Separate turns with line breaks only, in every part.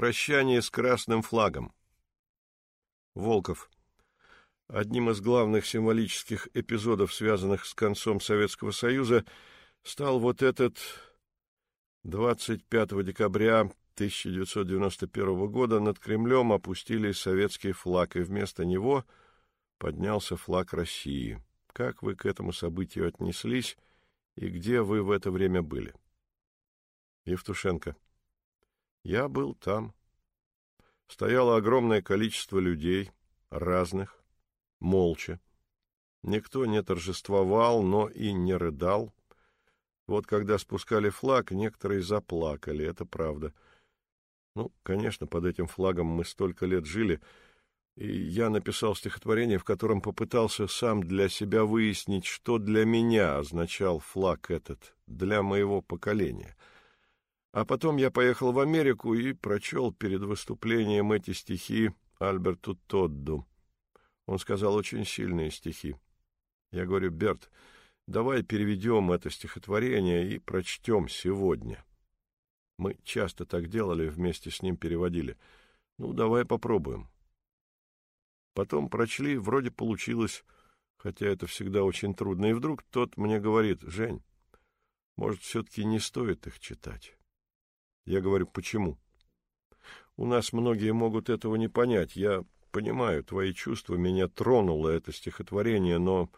Прощание с красным флагом. Волков. Одним из главных символических эпизодов, связанных с концом Советского Союза, стал вот этот 25 декабря 1991 года над Кремлем опустили советский флаг, и вместо него поднялся флаг России. Как вы к этому событию отнеслись и где вы в это время были? Евтушенко. Я был там. Стояло огромное количество людей, разных, молча. Никто не торжествовал, но и не рыдал. Вот когда спускали флаг, некоторые заплакали, это правда. Ну, конечно, под этим флагом мы столько лет жили, и я написал стихотворение, в котором попытался сам для себя выяснить, что для меня означал флаг этот, для моего поколения — а потом я поехал в Америку и прочел перед выступлением эти стихи Альберту Тодду. Он сказал очень сильные стихи. Я говорю, Берт, давай переведем это стихотворение и прочтем сегодня. Мы часто так делали, вместе с ним переводили. Ну, давай попробуем. Потом прочли, вроде получилось, хотя это всегда очень трудно. И вдруг тот мне говорит, Жень, может, все-таки не стоит их читать. Я говорю, почему? У нас многие могут этого не понять. Я понимаю твои чувства, меня тронуло это стихотворение, но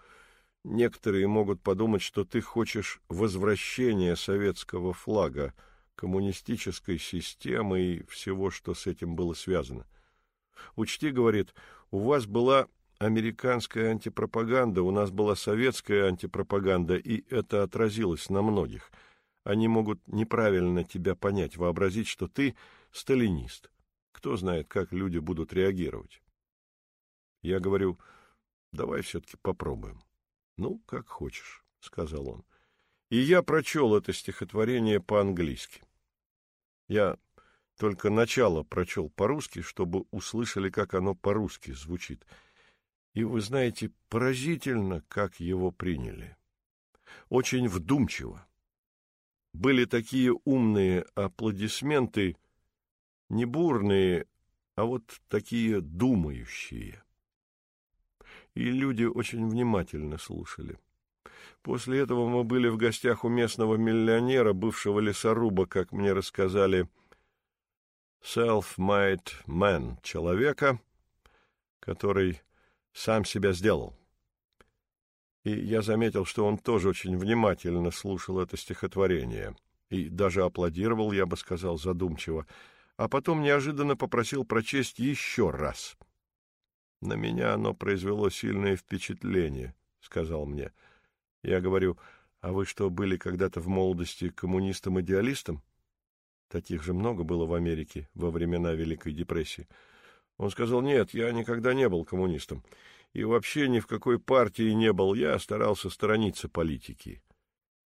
некоторые могут подумать, что ты хочешь возвращения советского флага, коммунистической системы и всего, что с этим было связано. Учти, говорит, у вас была американская антипропаганда, у нас была советская антипропаганда, и это отразилось на многих — они могут неправильно тебя понять, вообразить, что ты сталинист. Кто знает, как люди будут реагировать. Я говорю, давай все-таки попробуем. Ну, как хочешь, — сказал он. И я прочел это стихотворение по-английски. Я только начало прочел по-русски, чтобы услышали, как оно по-русски звучит. И вы знаете, поразительно, как его приняли. Очень вдумчиво были такие умные аплодисменты, не бурные, а вот такие думающие. И люди очень внимательно слушали. После этого мы были в гостях у местного миллионера, бывшего лесоруба, как мне рассказали, self-made man, человека, который сам себя сделал и я заметил, что он тоже очень внимательно слушал это стихотворение и даже аплодировал, я бы сказал, задумчиво, а потом неожиданно попросил прочесть еще раз. «На меня оно произвело сильное впечатление», — сказал мне. Я говорю, «А вы что, были когда-то в молодости коммунистом-идеалистом?» Таких же много было в Америке во времена Великой депрессии. Он сказал, «Нет, я никогда не был коммунистом и вообще ни в какой партии не был, я старался сторониться политики.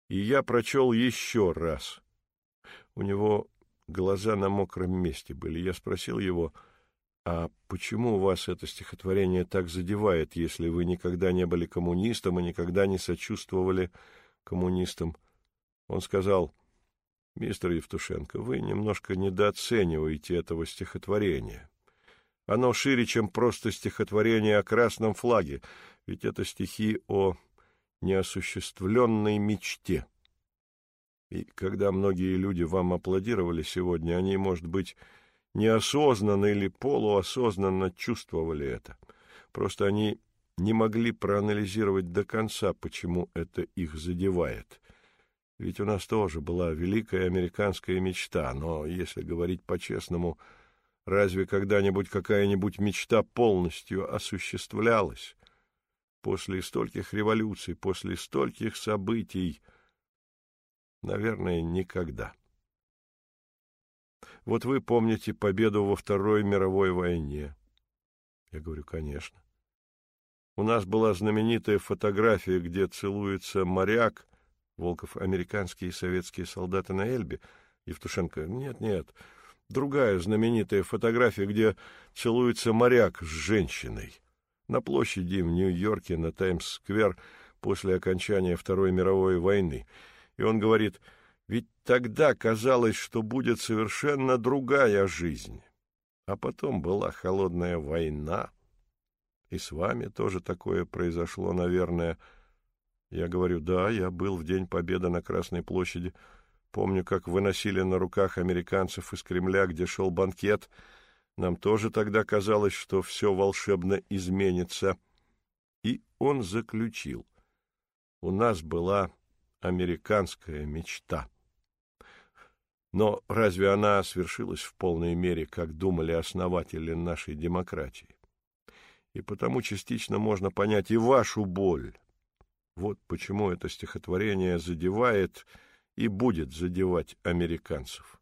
И я прочел еще раз. У него глаза на мокром месте были. Я спросил его, а почему вас это стихотворение так задевает, если вы никогда не были коммунистом и никогда не сочувствовали коммунистам? Он сказал, мистер Евтушенко, вы немножко недооцениваете этого стихотворения. Оно шире, чем просто стихотворение о красном флаге, ведь это стихи о неосуществленной мечте. И когда многие люди вам аплодировали сегодня, они, может быть, неосознанно или полуосознанно чувствовали это. Просто они не могли проанализировать до конца, почему это их задевает. Ведь у нас тоже была великая американская мечта, но, если говорить по-честному, — Разве когда-нибудь какая-нибудь мечта полностью осуществлялась? После стольких революций, после стольких событий, наверное, никогда. Вот вы помните победу во Второй мировой войне. Я говорю, конечно. У нас была знаменитая фотография, где целуется моряк, Волков, американские и советские солдаты на Эльбе, Евтушенко, нет, нет, другая знаменитая фотография, где целуется моряк с женщиной. На площади в Нью-Йорке на Таймс-сквер после окончания Второй мировой войны. И он говорит, Ведь тогда казалось, что будет совершенно другая жизнь. А потом была холодная война. И с вами тоже такое произошло, наверное. Я говорю, да, я был в День Победы на Красной площади. Помню, как выносили на руках американцев из Кремля, где шел банкет. Нам тоже тогда казалось, что все волшебно изменится. И он заключил. У нас была американская мечта. Но разве она свершилась в полной мере, как думали основатели нашей демократии? И потому частично можно понять и вашу боль. Вот почему это стихотворение задевает и будет задевать американцев.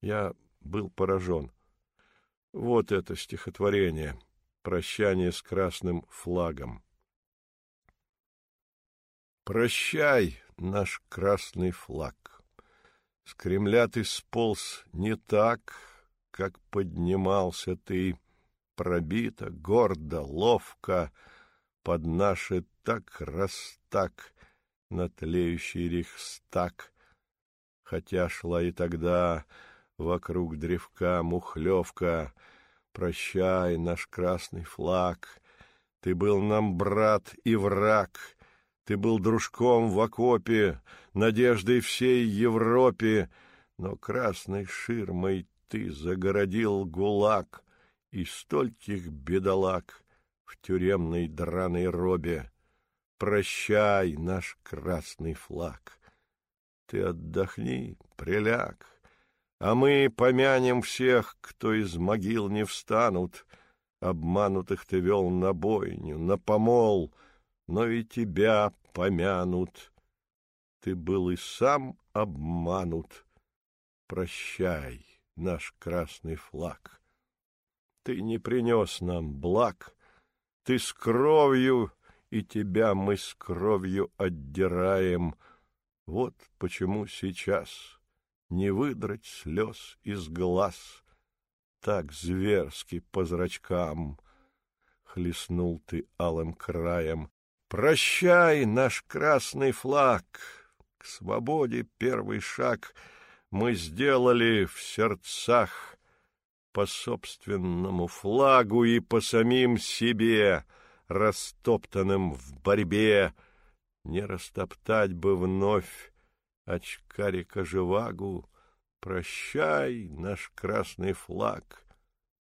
Я был поражен. Вот это стихотворение «Прощание с красным флагом». Прощай, наш красный флаг. С Кремля ты сполз не так, как поднимался ты, пробито, гордо, ловко, под наши так раз так на тлеющий рейхстаг. Хотя шла и тогда вокруг древка мухлевка, прощай, наш красный флаг, ты был нам брат и враг — ты был дружком в окопе, надеждой всей Европе, но красной ширмой ты загородил гулаг и стольких бедолаг в тюремной драной робе. Прощай, наш красный флаг. Ты отдохни, приляг, а мы помянем всех, кто из могил не встанут. Обманутых ты вел на бойню, на помол, но и тебя помянут. Ты был и сам обманут. Прощай, наш красный флаг. Ты не принес нам благ. Ты с кровью, и тебя мы с кровью отдираем. Вот почему сейчас не выдрать слез из глаз. Так зверски по зрачкам хлестнул ты алым краем. Прощай, наш красный флаг, к свободе первый шаг мы сделали в сердцах по собственному флагу и по самим себе, растоптанным в борьбе. Не растоптать бы вновь очкарика живагу. Прощай, наш красный флаг,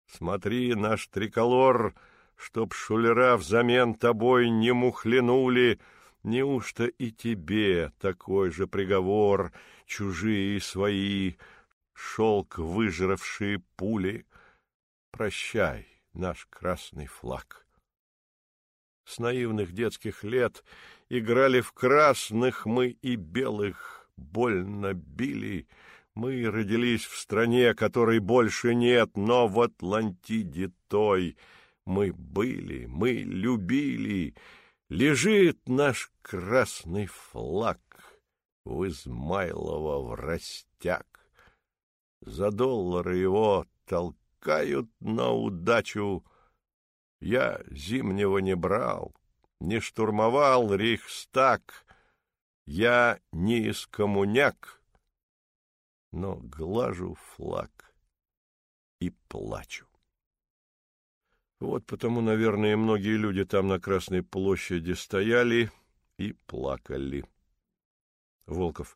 смотри, наш триколор — чтоб шулера взамен тобой не мухлянули, неужто и тебе такой же приговор, чужие и свои, шелк выжравшие пули? Прощай, наш красный флаг. С наивных детских лет играли в красных мы и белых, больно били. Мы родились в стране, которой больше нет, но в Атлантиде той — мы были, мы любили, лежит наш красный флаг в Измайлово в растяг. За доллары его толкают на удачу. Я зимнего не брал, не штурмовал Рейхстаг, я не из коммуняк, но глажу флаг и плачу. Вот потому, наверное, многие люди там на Красной площади стояли и плакали. Волков.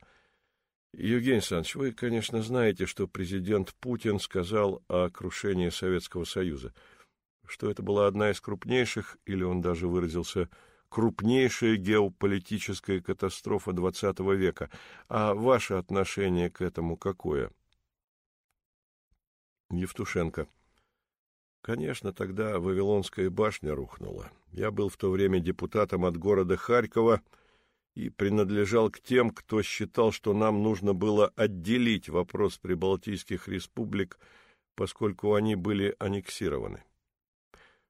Евгений Александрович, вы, конечно, знаете, что президент Путин сказал о крушении Советского Союза, что это была одна из крупнейших, или он даже выразился, крупнейшая геополитическая катастрофа XX века. А ваше отношение к этому какое? Евтушенко. Конечно, тогда Вавилонская башня рухнула. Я был в то время депутатом от города Харькова и принадлежал к тем, кто считал, что нам нужно было отделить вопрос прибалтийских республик, поскольку они были аннексированы.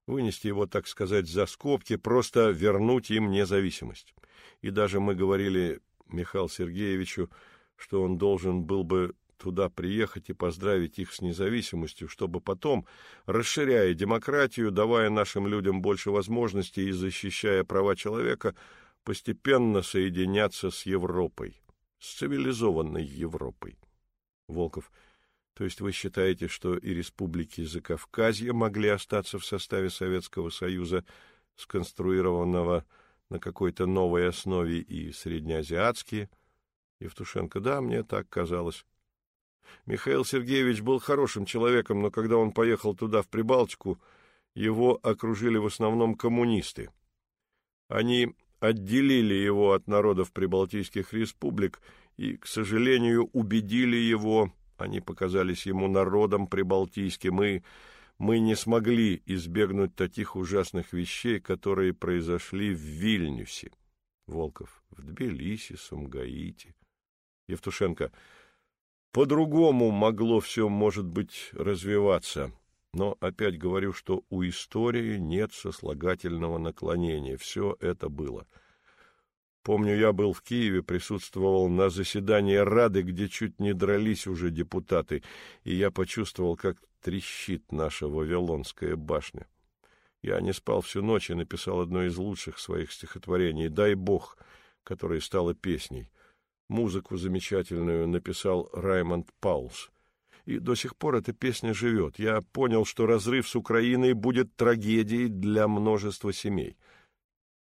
Вынести его, так сказать, за скобки, просто вернуть им независимость. И даже мы говорили Михаилу Сергеевичу, что он должен был бы туда приехать и поздравить их с независимостью, чтобы потом, расширяя демократию, давая нашим людям больше возможностей и защищая права человека, постепенно соединяться с Европой, с цивилизованной Европой. Волков. То есть вы считаете, что и республики Закавказья могли остаться в составе Советского Союза, сконструированного на какой-то новой основе, и среднеазиатские? Евтушенко. Да, мне так казалось. Михаил Сергеевич был хорошим человеком, но когда он поехал туда, в Прибалтику, его окружили в основном коммунисты. Они отделили его от народов прибалтийских республик и, к сожалению, убедили его, они показались ему народом прибалтийским, и мы не смогли избегнуть таких ужасных вещей, которые произошли в Вильнюсе. Волков, в Тбилиси, Сумгаите. Евтушенко, по-другому могло все, может быть, развиваться. Но опять говорю, что у истории нет сослагательного наклонения. Все это было. Помню, я был в Киеве, присутствовал на заседании Рады, где чуть не дрались уже депутаты, и я почувствовал, как трещит наша Вавилонская башня. Я не спал всю ночь и написал одно из лучших своих стихотворений «Дай Бог», которое стало песней. Музыку замечательную написал Раймонд Паулс и до сих пор эта песня живет. Я понял, что разрыв с Украиной будет трагедией для множества семей.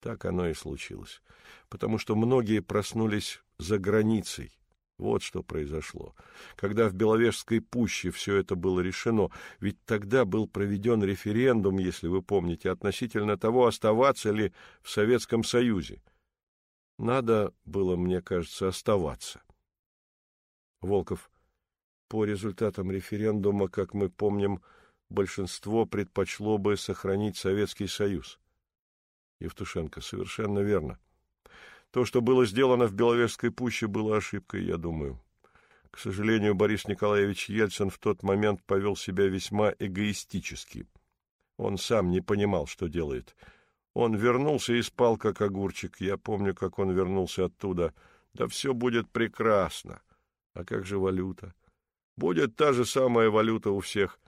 Так оно и случилось, потому что многие проснулись за границей. Вот что произошло. Когда в Беловежской пуще все это было решено, ведь тогда был проведен референдум, если вы помните, относительно того, оставаться ли в Советском Союзе. Надо было, мне кажется, оставаться. Волков по результатам референдума, как мы помним, большинство предпочло бы сохранить Советский Союз. Евтушенко, совершенно верно. То, что было сделано в Беловежской пуще, было ошибкой, я думаю. К сожалению, Борис Николаевич Ельцин в тот момент повел себя весьма эгоистически. Он сам не понимал, что делает. Он вернулся и спал, как огурчик. Я помню, как он вернулся оттуда. Да все будет прекрасно. А как же валюта? Будет та же самая валюта у всех.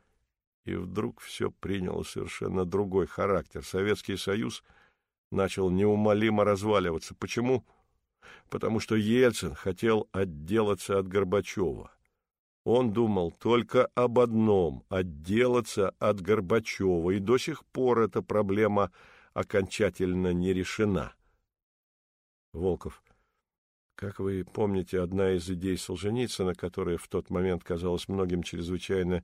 И вдруг все приняло совершенно другой характер. Советский Союз начал неумолимо разваливаться. Почему? Потому что Ельцин хотел отделаться от Горбачева. Он думал только об одном — отделаться от Горбачева, и до сих пор эта проблема окончательно не решена. Волков. Как вы помните, одна из идей Солженицына, которая в тот момент казалась многим чрезвычайно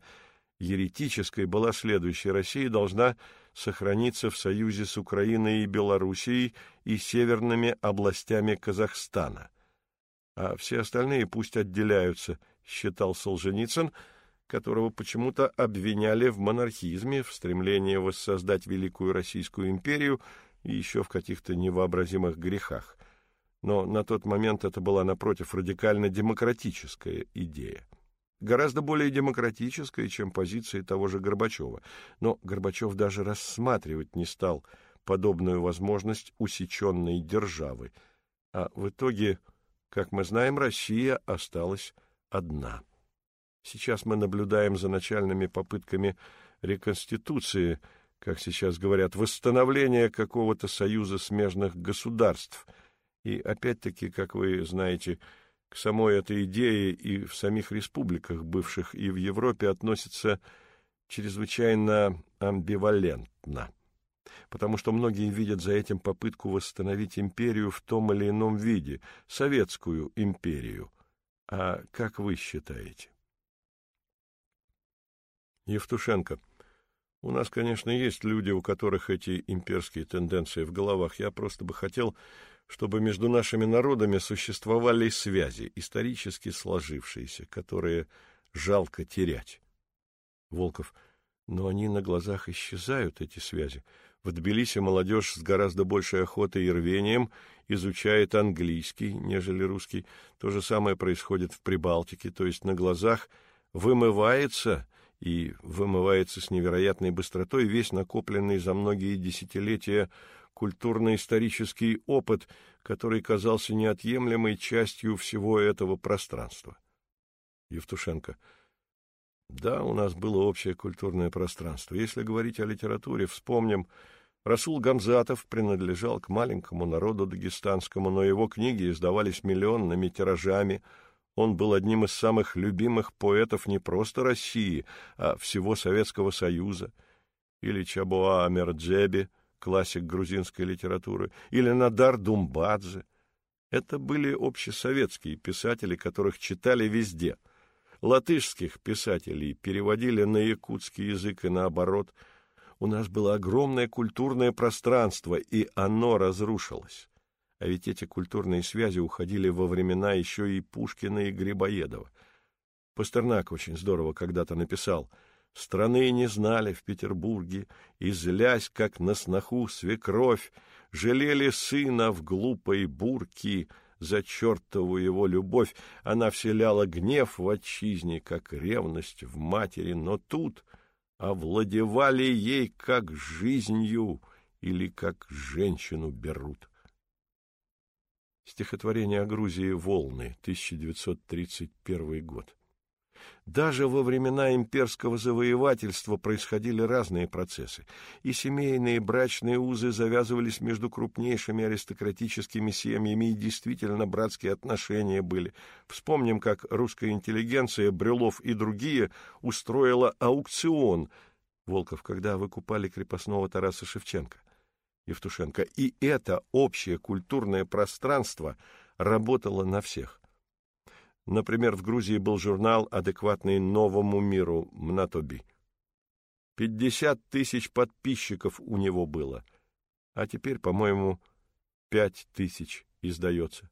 еретической, была следующая. Россия должна сохраниться в союзе с Украиной и Белоруссией и северными областями Казахстана. А все остальные пусть отделяются, считал Солженицын, которого почему-то обвиняли в монархизме, в стремлении воссоздать Великую Российскую империю и еще в каких-то невообразимых грехах но на тот момент это была, напротив, радикально-демократическая идея. Гораздо более демократическая, чем позиции того же Горбачева. Но Горбачев даже рассматривать не стал подобную возможность усеченной державы. А в итоге, как мы знаем, Россия осталась одна. Сейчас мы наблюдаем за начальными попытками реконституции, как сейчас говорят, восстановления какого-то союза смежных государств – и опять-таки, как вы знаете, самой этой идее и в самих республиках бывших, и в Европе относятся чрезвычайно амбивалентно, потому что многие видят за этим попытку восстановить империю в том или ином виде, советскую империю. А как вы считаете? Евтушенко. У нас, конечно, есть люди, у которых эти имперские тенденции в головах. Я просто бы хотел чтобы между нашими народами существовали связи, исторически сложившиеся, которые жалко терять. Волков. Но они на глазах исчезают, эти связи. В Тбилиси молодежь с гораздо большей охотой и рвением изучает английский, нежели русский. То же самое происходит в Прибалтике, то есть на глазах вымывается и вымывается с невероятной быстротой весь накопленный за многие десятилетия культурно-исторический опыт, который казался неотъемлемой частью всего этого пространства. Евтушенко. Да, у нас было общее культурное пространство. Если говорить о литературе, вспомним Расул Гамзатов принадлежал к маленькому народу дагестанскому, но его книги издавались миллионными тиражами. Он был одним из самых любимых поэтов не просто России, а всего Советского Союза. Или Чабуа Амерджеби, классик грузинской литературы, или Надар Думбадзе. Это были общесоветские писатели, которых читали везде. Латышских писателей переводили на якутский язык и наоборот – у нас было огромное культурное пространство, и оно разрушилось. А ведь эти культурные связи уходили во времена еще и Пушкина и Грибоедова. Пастернак очень здорово когда-то написал «Страны не знали в Петербурге, и, злясь, как на сноху свекровь, жалели сына в глупой бурке, за чертову его любовь, она вселяла гнев в отчизне, как ревность в матери, но тут овладевали ей как жизнью или как женщину берут. Стихотворение о Грузии «Волны», 1931 год. Даже во времена имперского завоевательства происходили разные процессы, и семейные брачные узы завязывались между крупнейшими аристократическими семьями, и действительно братские отношения были. Вспомним, как русская интеллигенция, Брюлов и другие устроила аукцион, Волков, когда выкупали крепостного Тараса Шевченко, Евтушенко, и это общее культурное пространство работало на всех. Например, в Грузии был журнал, адекватный новому миру Мнатоби. Пятьдесят тысяч подписчиков у него было, а теперь, по-моему, пять тысяч издается.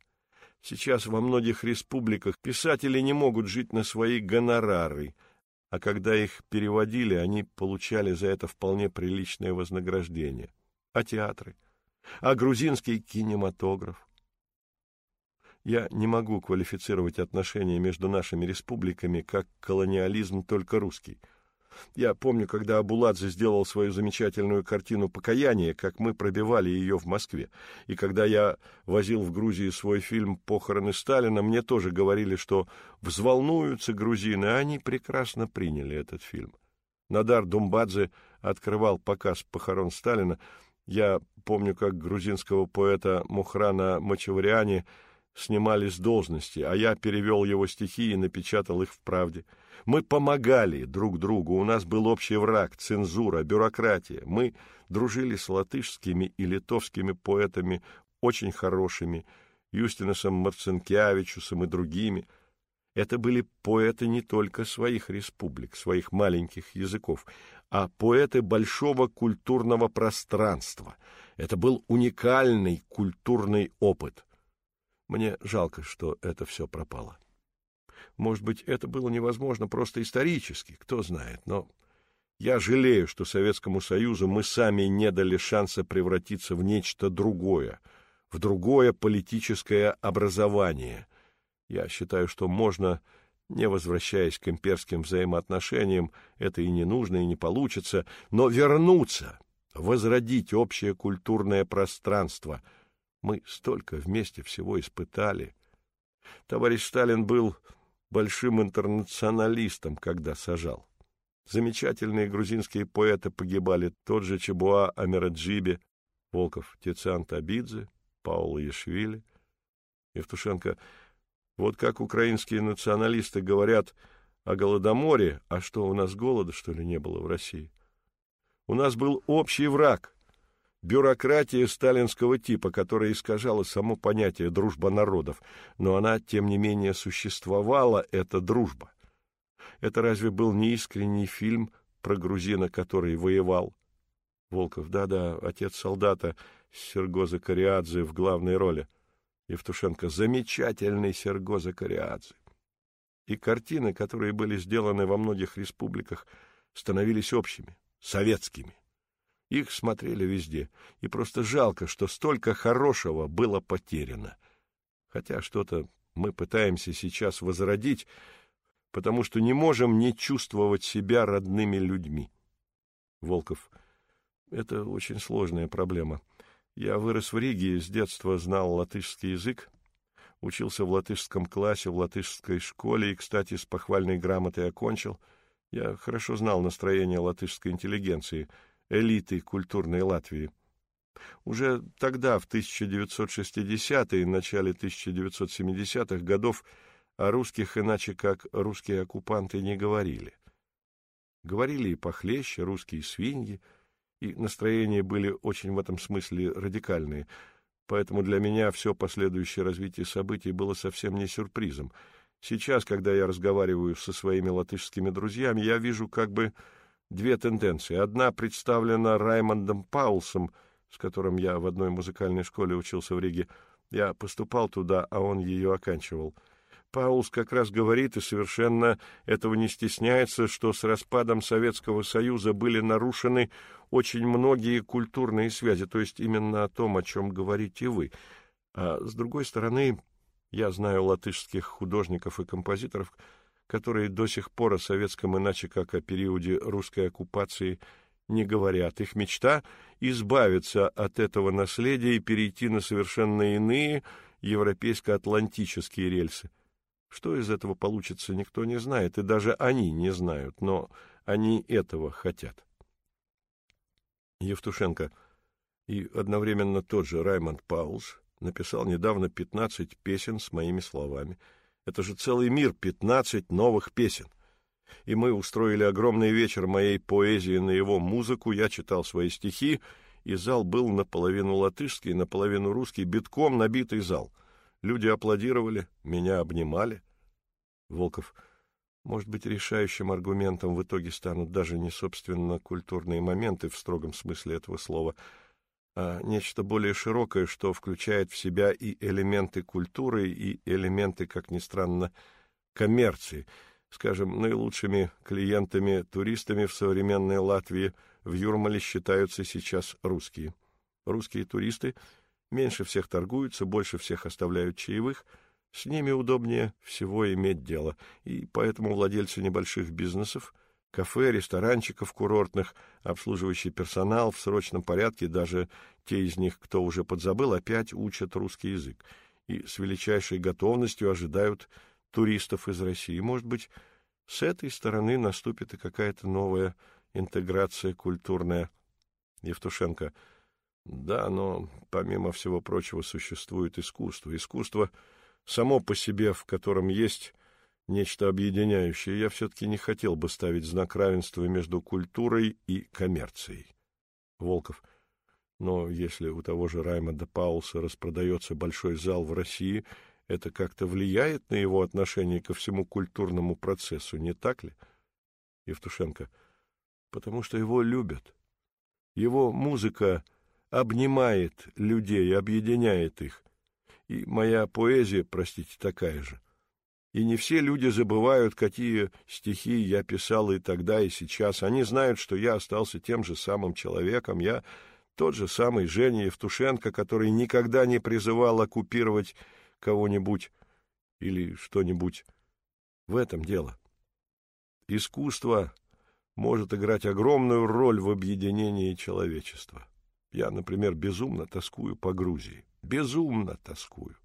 Сейчас во многих республиках писатели не могут жить на свои гонорары, а когда их переводили, они получали за это вполне приличное вознаграждение. А театры? А грузинский кинематограф? Я не могу квалифицировать отношения между нашими республиками как колониализм только русский. Я помню, когда Абуладзе сделал свою замечательную картину «Покаяние», как мы пробивали ее в Москве. И когда я возил в Грузии свой фильм «Похороны Сталина», мне тоже говорили, что взволнуются грузины, а они прекрасно приняли этот фильм. Надар Думбадзе открывал показ «Похорон Сталина». Я помню, как грузинского поэта Мухрана Мачавариани – снимали с должности, а я перевел его стихи и напечатал их в «Правде». Мы помогали друг другу, у нас был общий враг, цензура, бюрократия. Мы дружили с латышскими и литовскими поэтами, очень хорошими, Юстиносом Марцинкевичусом и другими. Это были поэты не только своих республик, своих маленьких языков, а поэты большого культурного пространства. Это был уникальный культурный опыт — мне жалко, что это все пропало. Может быть, это было невозможно просто исторически, кто знает, но я жалею, что Советскому Союзу мы сами не дали шанса превратиться в нечто другое, в другое политическое образование. Я считаю, что можно, не возвращаясь к имперским взаимоотношениям, это и не нужно, и не получится, но вернуться, возродить общее культурное пространство — мы столько вместе всего испытали. Товарищ Сталин был большим интернационалистом, когда сажал. Замечательные грузинские поэты погибали, тот же Чебуа Амераджибе, Волков Тициан Табидзе, Паула Ешвили, Евтушенко. Вот как украинские националисты говорят о Голодоморе, а что, у нас голода, что ли, не было в России? У нас был общий враг, бюрократия сталинского типа, которая искажала само понятие «дружба народов», но она, тем не менее, существовала, эта дружба. Это разве был неискренний фильм про грузина, который воевал? Волков, да-да, отец солдата Серго Закариадзе в главной роли. Евтушенко, замечательный Серго Закариадзе. И картины, которые были сделаны во многих республиках, становились общими, советскими. Их смотрели везде, и просто жалко, что столько хорошего было потеряно. Хотя что-то мы пытаемся сейчас возродить, потому что не можем не чувствовать себя родными людьми. Волков. Это очень сложная проблема. Я вырос в Риге, с детства знал латышский язык, учился в латышском классе, в латышской школе и, кстати, с похвальной грамотой окончил. Я хорошо знал настроение латышской интеллигенции — элиты культурной Латвии. Уже тогда, в 1960-е и начале 1970-х годов, о русских иначе как русские оккупанты не говорили. Говорили и похлеще, русские свиньи, и настроения были очень в этом смысле радикальные, поэтому для меня все последующее развитие событий было совсем не сюрпризом. Сейчас, когда я разговариваю со своими латышскими друзьями, я вижу как бы две тенденции. Одна представлена Раймондом Паулсом, с которым я в одной музыкальной школе учился в Риге. Я поступал туда, а он ее оканчивал — Паулс как раз говорит и совершенно этого не стесняется, что с распадом Советского Союза были нарушены очень многие культурные связи, то есть именно о том, о чем говорите вы. А с другой стороны, я знаю латышских художников и композиторов, которые до сих пор о советском иначе как о периоде русской оккупации не говорят. Их мечта — избавиться от этого наследия и перейти на совершенно иные европейско-атлантические рельсы. Что из этого получится, никто не знает, и даже они не знают, но они этого хотят. Евтушенко и одновременно тот же Раймонд Паулс написал недавно 15 песен с моими словами. Это же целый мир, 15 новых песен. И мы устроили огромный вечер моей поэзии на его музыку, я читал свои стихи, и зал был наполовину латышский, наполовину русский, битком набитый зал — Люди аплодировали, меня обнимали. Волков. Может быть, решающим аргументом в итоге станут даже не собственно культурные моменты в строгом смысле этого слова, а нечто более широкое, что включает в себя и элементы культуры, и элементы, как ни странно, коммерции. Скажем, наилучшими клиентами-туристами в современной Латвии в Юрмале считаются сейчас русские. Русские туристы — меньше всех торгуются, больше всех оставляют чаевых, с ними удобнее всего иметь дело, и поэтому владельцы небольших бизнесов, кафе, ресторанчиков курортных, обслуживающий персонал в срочном порядке, даже те из них, кто уже подзабыл, опять учат русский язык и с величайшей готовностью ожидают туристов из России. Может быть, с этой стороны наступит и какая-то новая интеграция культурная. Евтушенко — да, но помимо всего прочего существует искусство. Искусство само по себе, в котором есть нечто объединяющее. Я все-таки не хотел бы ставить знак равенства между культурой и коммерцией. Волков. Но если у того же Раймонда Паулса распродается большой зал в России, это как-то влияет на его отношение ко всему культурному процессу, не так ли? Евтушенко. Потому что его любят. Его музыка обнимает людей, объединяет их. И моя поэзия, простите, такая же. И не все люди забывают, какие стихи я писал и тогда, и сейчас. Они знают, что я остался тем же самым человеком. Я тот же самый Женя Евтушенко, который никогда не призывал оккупировать кого-нибудь или что-нибудь. В этом дело. Искусство может играть огромную роль в объединении человечества. Я, например, безумно тоскую по Грузии. Безумно тоскую.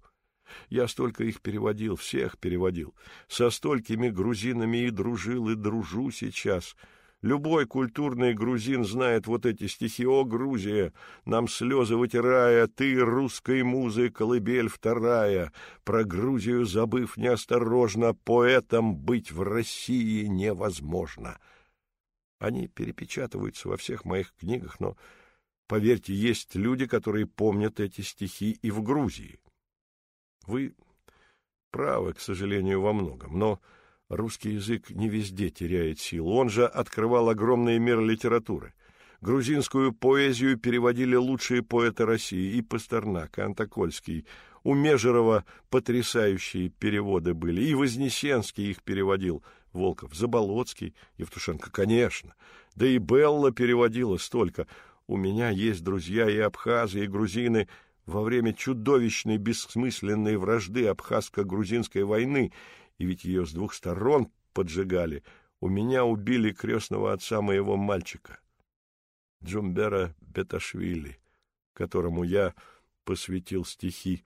Я столько их переводил, всех переводил. Со столькими грузинами и дружил, и дружу сейчас. Любой культурный грузин знает вот эти стихи. «О, Грузия! Нам слезы вытирая, ты, русской музы, колыбель вторая. Про Грузию забыв неосторожно, поэтом быть в России невозможно». Они перепечатываются во всех моих книгах, но Поверьте, есть люди, которые помнят эти стихи и в Грузии. Вы правы, к сожалению, во многом, но русский язык не везде теряет силу. Он же открывал огромный мир литературы. Грузинскую поэзию переводили лучшие поэты России, и Пастернак, и Антокольский. У Межерова потрясающие переводы были, и Вознесенский их переводил, Волков, Заболоцкий, Евтушенко, конечно. Да и Белла переводила столько — у меня есть друзья и абхазы, и грузины. Во время чудовищной бессмысленной вражды абхазско-грузинской войны, и ведь ее с двух сторон поджигали, у меня убили крестного отца моего мальчика, Джумбера Беташвили, которому я посвятил стихи.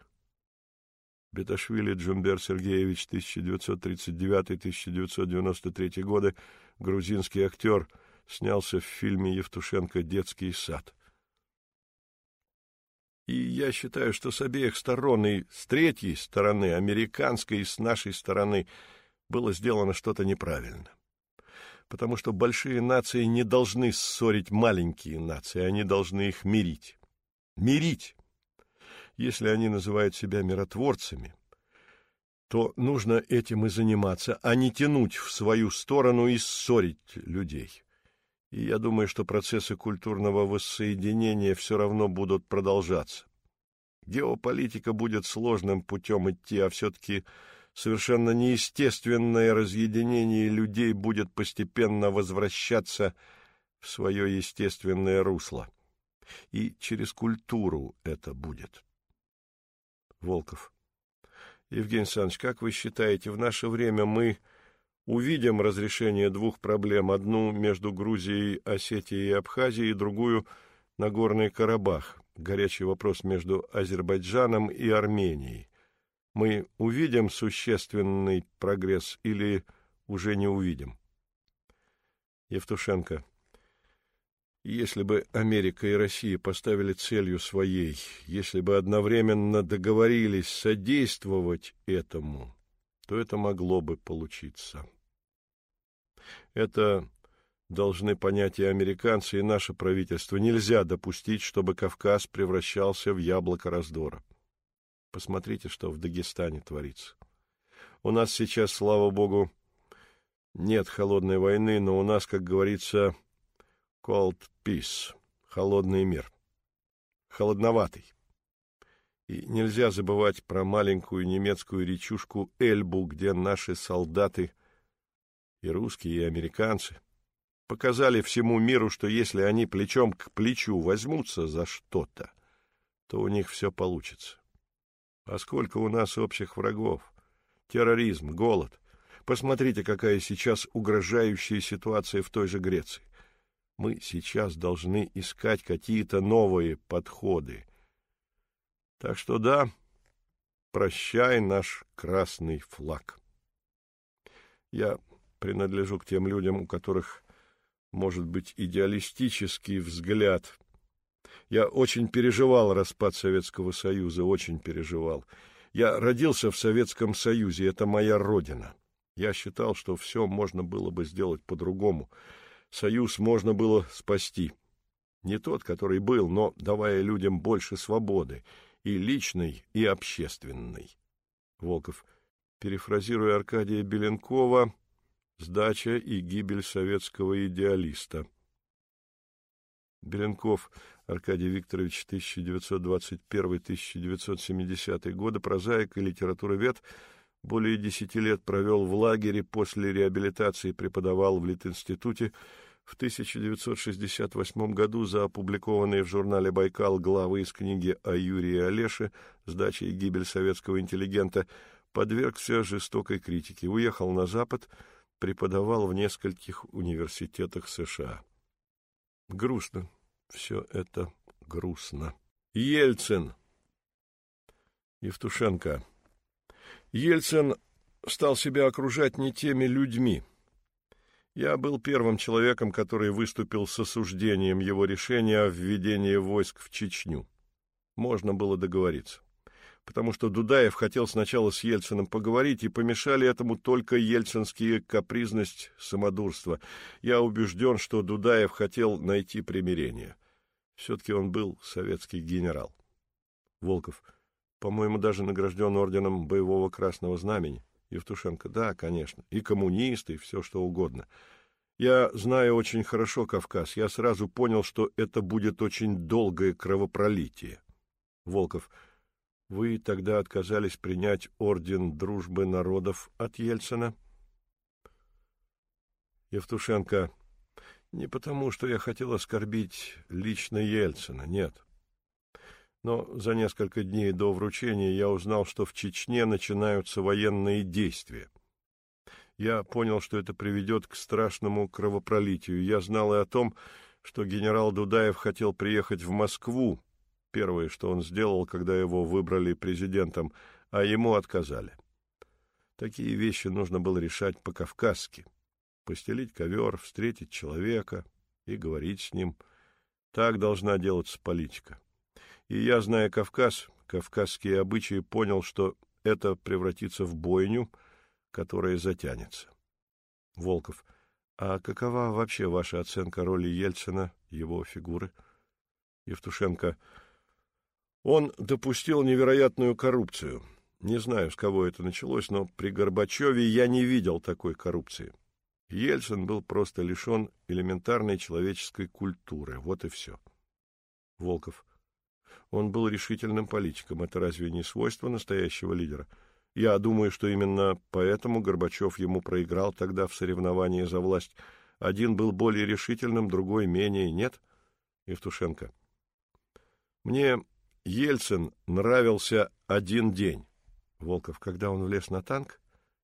Беташвили Джумбер Сергеевич, 1939-1993 годы, грузинский актер — снялся в фильме Евтушенко «Детский сад». И я считаю, что с обеих сторон, и с третьей стороны, американской, и с нашей стороны, было сделано что-то неправильно. Потому что большие нации не должны ссорить маленькие нации, они должны их мирить. Мирить! Если они называют себя миротворцами, то нужно этим и заниматься, а не тянуть в свою сторону и ссорить людей. И я думаю, что процессы культурного воссоединения все равно будут продолжаться. Геополитика будет сложным путем идти, а все-таки совершенно неестественное разъединение людей будет постепенно возвращаться в свое естественное русло. И через культуру это будет. Волков. Евгений Александрович, как вы считаете, в наше время мы увидим разрешение двух проблем, одну между Грузией, Осетией и Абхазией, другую — Нагорный Карабах, горячий вопрос между Азербайджаном и Арменией. Мы увидим существенный прогресс или уже не увидим? Евтушенко. Если бы Америка и Россия поставили целью своей, если бы одновременно договорились содействовать этому, то это могло бы получиться. Это должны понять и американцы, и наше правительство. Нельзя допустить, чтобы Кавказ превращался в яблоко раздора. Посмотрите, что в Дагестане творится. У нас сейчас, слава богу, нет холодной войны, но у нас, как говорится, Cold Peace, холодный мир. Холодноватый. И нельзя забывать про маленькую немецкую речушку Эльбу, где наши солдаты, и русские, и американцы, показали всему миру, что если они плечом к плечу возьмутся за что-то, то у них все получится. А сколько у нас общих врагов? Терроризм, голод. Посмотрите, какая сейчас угрожающая ситуация в той же Греции. Мы сейчас должны искать какие-то новые подходы. Так что да, прощай наш красный флаг. Я принадлежу к тем людям, у которых может быть идеалистический взгляд. Я очень переживал распад Советского Союза, очень переживал. Я родился в Советском Союзе, это моя родина. Я считал, что все можно было бы сделать по-другому — Союз можно было спасти. Не тот, который был, но давая людям больше свободы, и личной, и общественной. Волков, перефразируя Аркадия Беленкова, «Сдача и гибель советского идеалиста». Беленков Аркадий Викторович, 1921-1970 годы, прозаик и литературовед, более десяти лет провел в лагере, после реабилитации преподавал в Литинституте, в 1968 году за опубликованные в журнале «Байкал» главы из книги о Юрии Олеше «Сдача и гибель советского интеллигента» подвергся жестокой критике, уехал на Запад, преподавал в нескольких университетах США. Грустно. Все это грустно. Ельцин. Евтушенко. Ельцин стал себя окружать не теми людьми, я был первым человеком, который выступил с осуждением его решения о введении войск в Чечню. Можно было договориться. Потому что Дудаев хотел сначала с Ельциным поговорить, и помешали этому только ельцинские капризность, самодурство. Я убежден, что Дудаев хотел найти примирение. Все-таки он был советский генерал. Волков, по-моему, даже награжден орденом Боевого Красного Знамени. Евтушенко. Да, конечно. И коммунисты, и все что угодно. Я знаю очень хорошо Кавказ. Я сразу понял, что это будет очень долгое кровопролитие. Волков. Вы тогда отказались принять орден дружбы народов от Ельцина? Евтушенко. Не потому, что я хотел оскорбить лично Ельцина, нет. Но за несколько дней до вручения я узнал, что в Чечне начинаются военные действия. Я понял, что это приведет к страшному кровопролитию. Я знал и о том, что генерал Дудаев хотел приехать в Москву, первое, что он сделал, когда его выбрали президентом, а ему отказали. Такие вещи нужно было решать по-кавказски. Постелить ковер, встретить человека и говорить с ним. Так должна делаться политика. И я, зная Кавказ, кавказские обычаи, понял, что это превратится в бойню, которая затянется. Волков. А какова вообще ваша оценка роли Ельцина, его фигуры? Евтушенко. Он допустил невероятную коррупцию. Не знаю, с кого это началось, но при Горбачеве я не видел такой коррупции. Ельцин был просто лишен элементарной человеческой культуры. Вот и все. Волков. Он был решительным политиком. Это разве не свойство настоящего лидера? Я думаю, что именно поэтому Горбачев ему проиграл тогда в соревновании за власть. Один был более решительным, другой менее. Нет? Евтушенко. Мне Ельцин нравился один день. Волков, когда он влез на танк?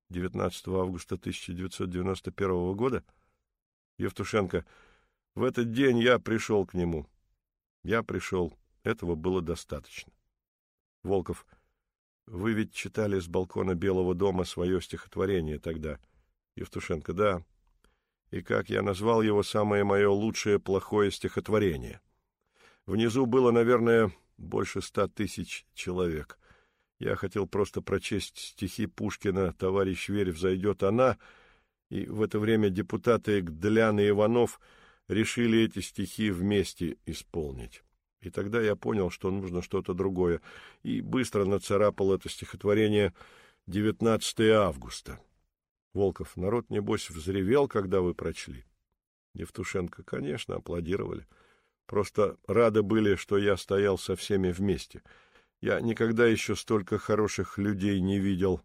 19 августа 1991 года? Евтушенко. В этот день я пришел к нему. Я пришел. Этого было достаточно. Волков. Вы ведь читали с балкона Белого дома свое стихотворение тогда. Евтушенко. Да. И как я назвал его самое мое лучшее плохое стихотворение. Внизу было, наверное, больше ста тысяч человек. Я хотел просто прочесть стихи Пушкина «Товарищ Верь, взойдет она», и в это время депутаты Гдлян и Иванов решили эти стихи вместе исполнить. И тогда я понял, что нужно что-то другое, и быстро нацарапал это стихотворение «19 августа». Волков, народ, небось, взревел, когда вы прочли. Евтушенко, конечно, аплодировали. Просто рады были, что я стоял со всеми вместе. Я никогда еще столько хороших людей не видел.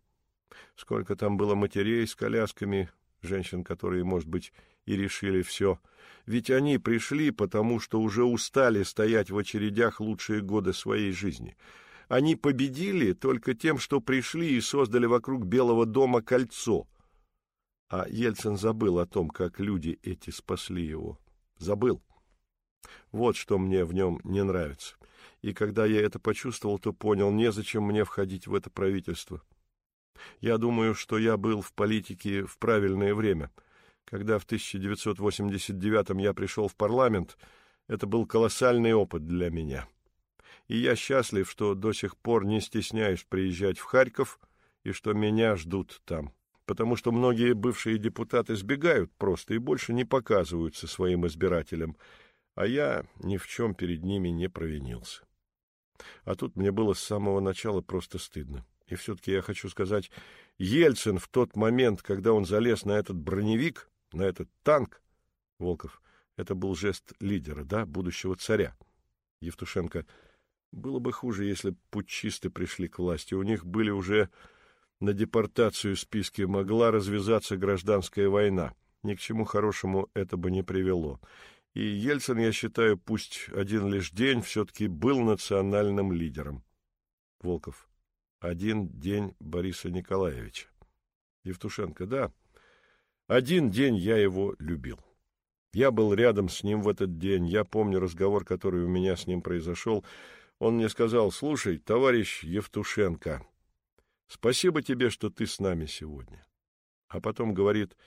Сколько там было матерей с колясками, женщин, которые, может быть, и решили все. Ведь они пришли, потому что уже устали стоять в очередях лучшие годы своей жизни. Они победили только тем, что пришли и создали вокруг Белого дома кольцо. А Ельцин забыл о том, как люди эти спасли его. Забыл. Вот что мне в нем не нравится. И когда я это почувствовал, то понял, незачем мне входить в это правительство. Я думаю, что я был в политике в правильное время. Когда в 1989 я пришел в парламент, это был колоссальный опыт для меня. И я счастлив, что до сих пор не стесняюсь приезжать в Харьков и что меня ждут там. Потому что многие бывшие депутаты сбегают просто и больше не показываются своим избирателям – а я ни в чем перед ними не провинился. А тут мне было с самого начала просто стыдно. И все-таки я хочу сказать, Ельцин в тот момент, когда он залез на этот броневик, на этот танк, Волков, это был жест лидера, да, будущего царя. Евтушенко, было бы хуже, если путчисты пришли к власти. У них были уже на депортацию списки, могла развязаться гражданская война. Ни к чему хорошему это бы не привело. И Ельцин, я считаю, пусть один лишь день, все-таки был национальным лидером. Волков. Один день Бориса Николаевича. Евтушенко. Да, один день я его любил. Я был рядом с ним в этот день. Я помню разговор, который у меня с ним произошел. Он мне сказал, слушай, товарищ Евтушенко, спасибо тебе, что ты с нами сегодня. А потом говорит,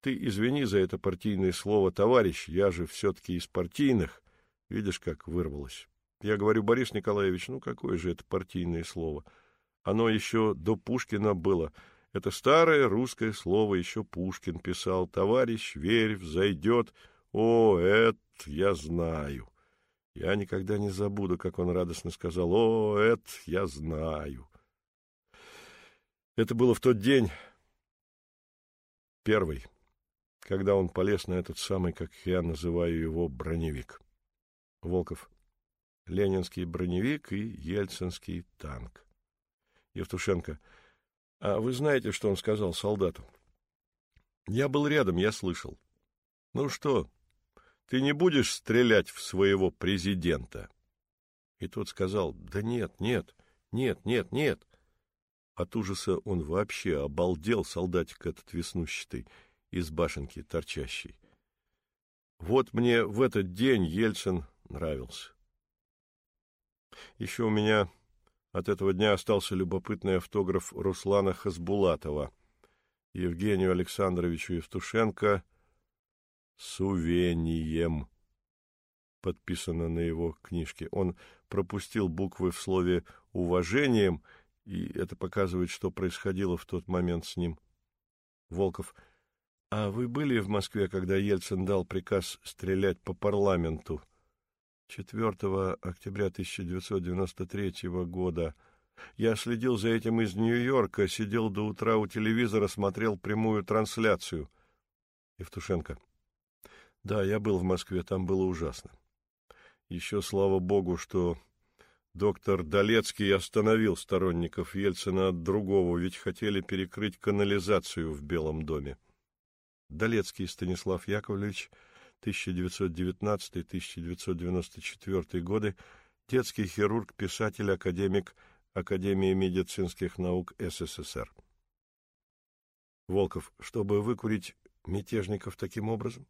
ты извини за это партийное слово, товарищ, я же все-таки из партийных. Видишь, как вырвалось. Я говорю, Борис Николаевич, ну какое же это партийное слово? Оно еще до Пушкина было. Это старое русское слово еще Пушкин писал. Товарищ, верь, взойдет. О, это я знаю. Я никогда не забуду, как он радостно сказал. О, это я знаю. Это было в тот день, первый когда он полез на этот самый, как я называю его, броневик. Волков. Ленинский броневик и ельцинский танк. Евтушенко. А вы знаете, что он сказал солдату? Я был рядом, я слышал. Ну что, ты не будешь стрелять в своего президента? И тот сказал, да нет, нет, нет, нет, нет. От ужаса он вообще обалдел, солдатик этот веснущатый из башенки торчащей. Вот мне в этот день Ельцин нравился. Еще у меня от этого дня остался любопытный автограф Руслана Хасбулатова Евгению Александровичу Евтушенко с увением. подписано на его книжке. Он пропустил буквы в слове «уважением», и это показывает, что происходило в тот момент с ним. Волков. А вы были в Москве, когда Ельцин дал приказ стрелять по парламенту? 4 октября 1993 года. Я следил за этим из Нью-Йорка, сидел до утра у телевизора, смотрел прямую трансляцию. Евтушенко. Да, я был в Москве, там было ужасно. Еще слава богу, что доктор Долецкий остановил сторонников Ельцина от другого, ведь хотели перекрыть канализацию в Белом доме. Долецкий Станислав Яковлевич 1919-1994 годы, детский хирург, писатель, академик Академии медицинских наук СССР. Волков, чтобы выкурить мятежников таким образом?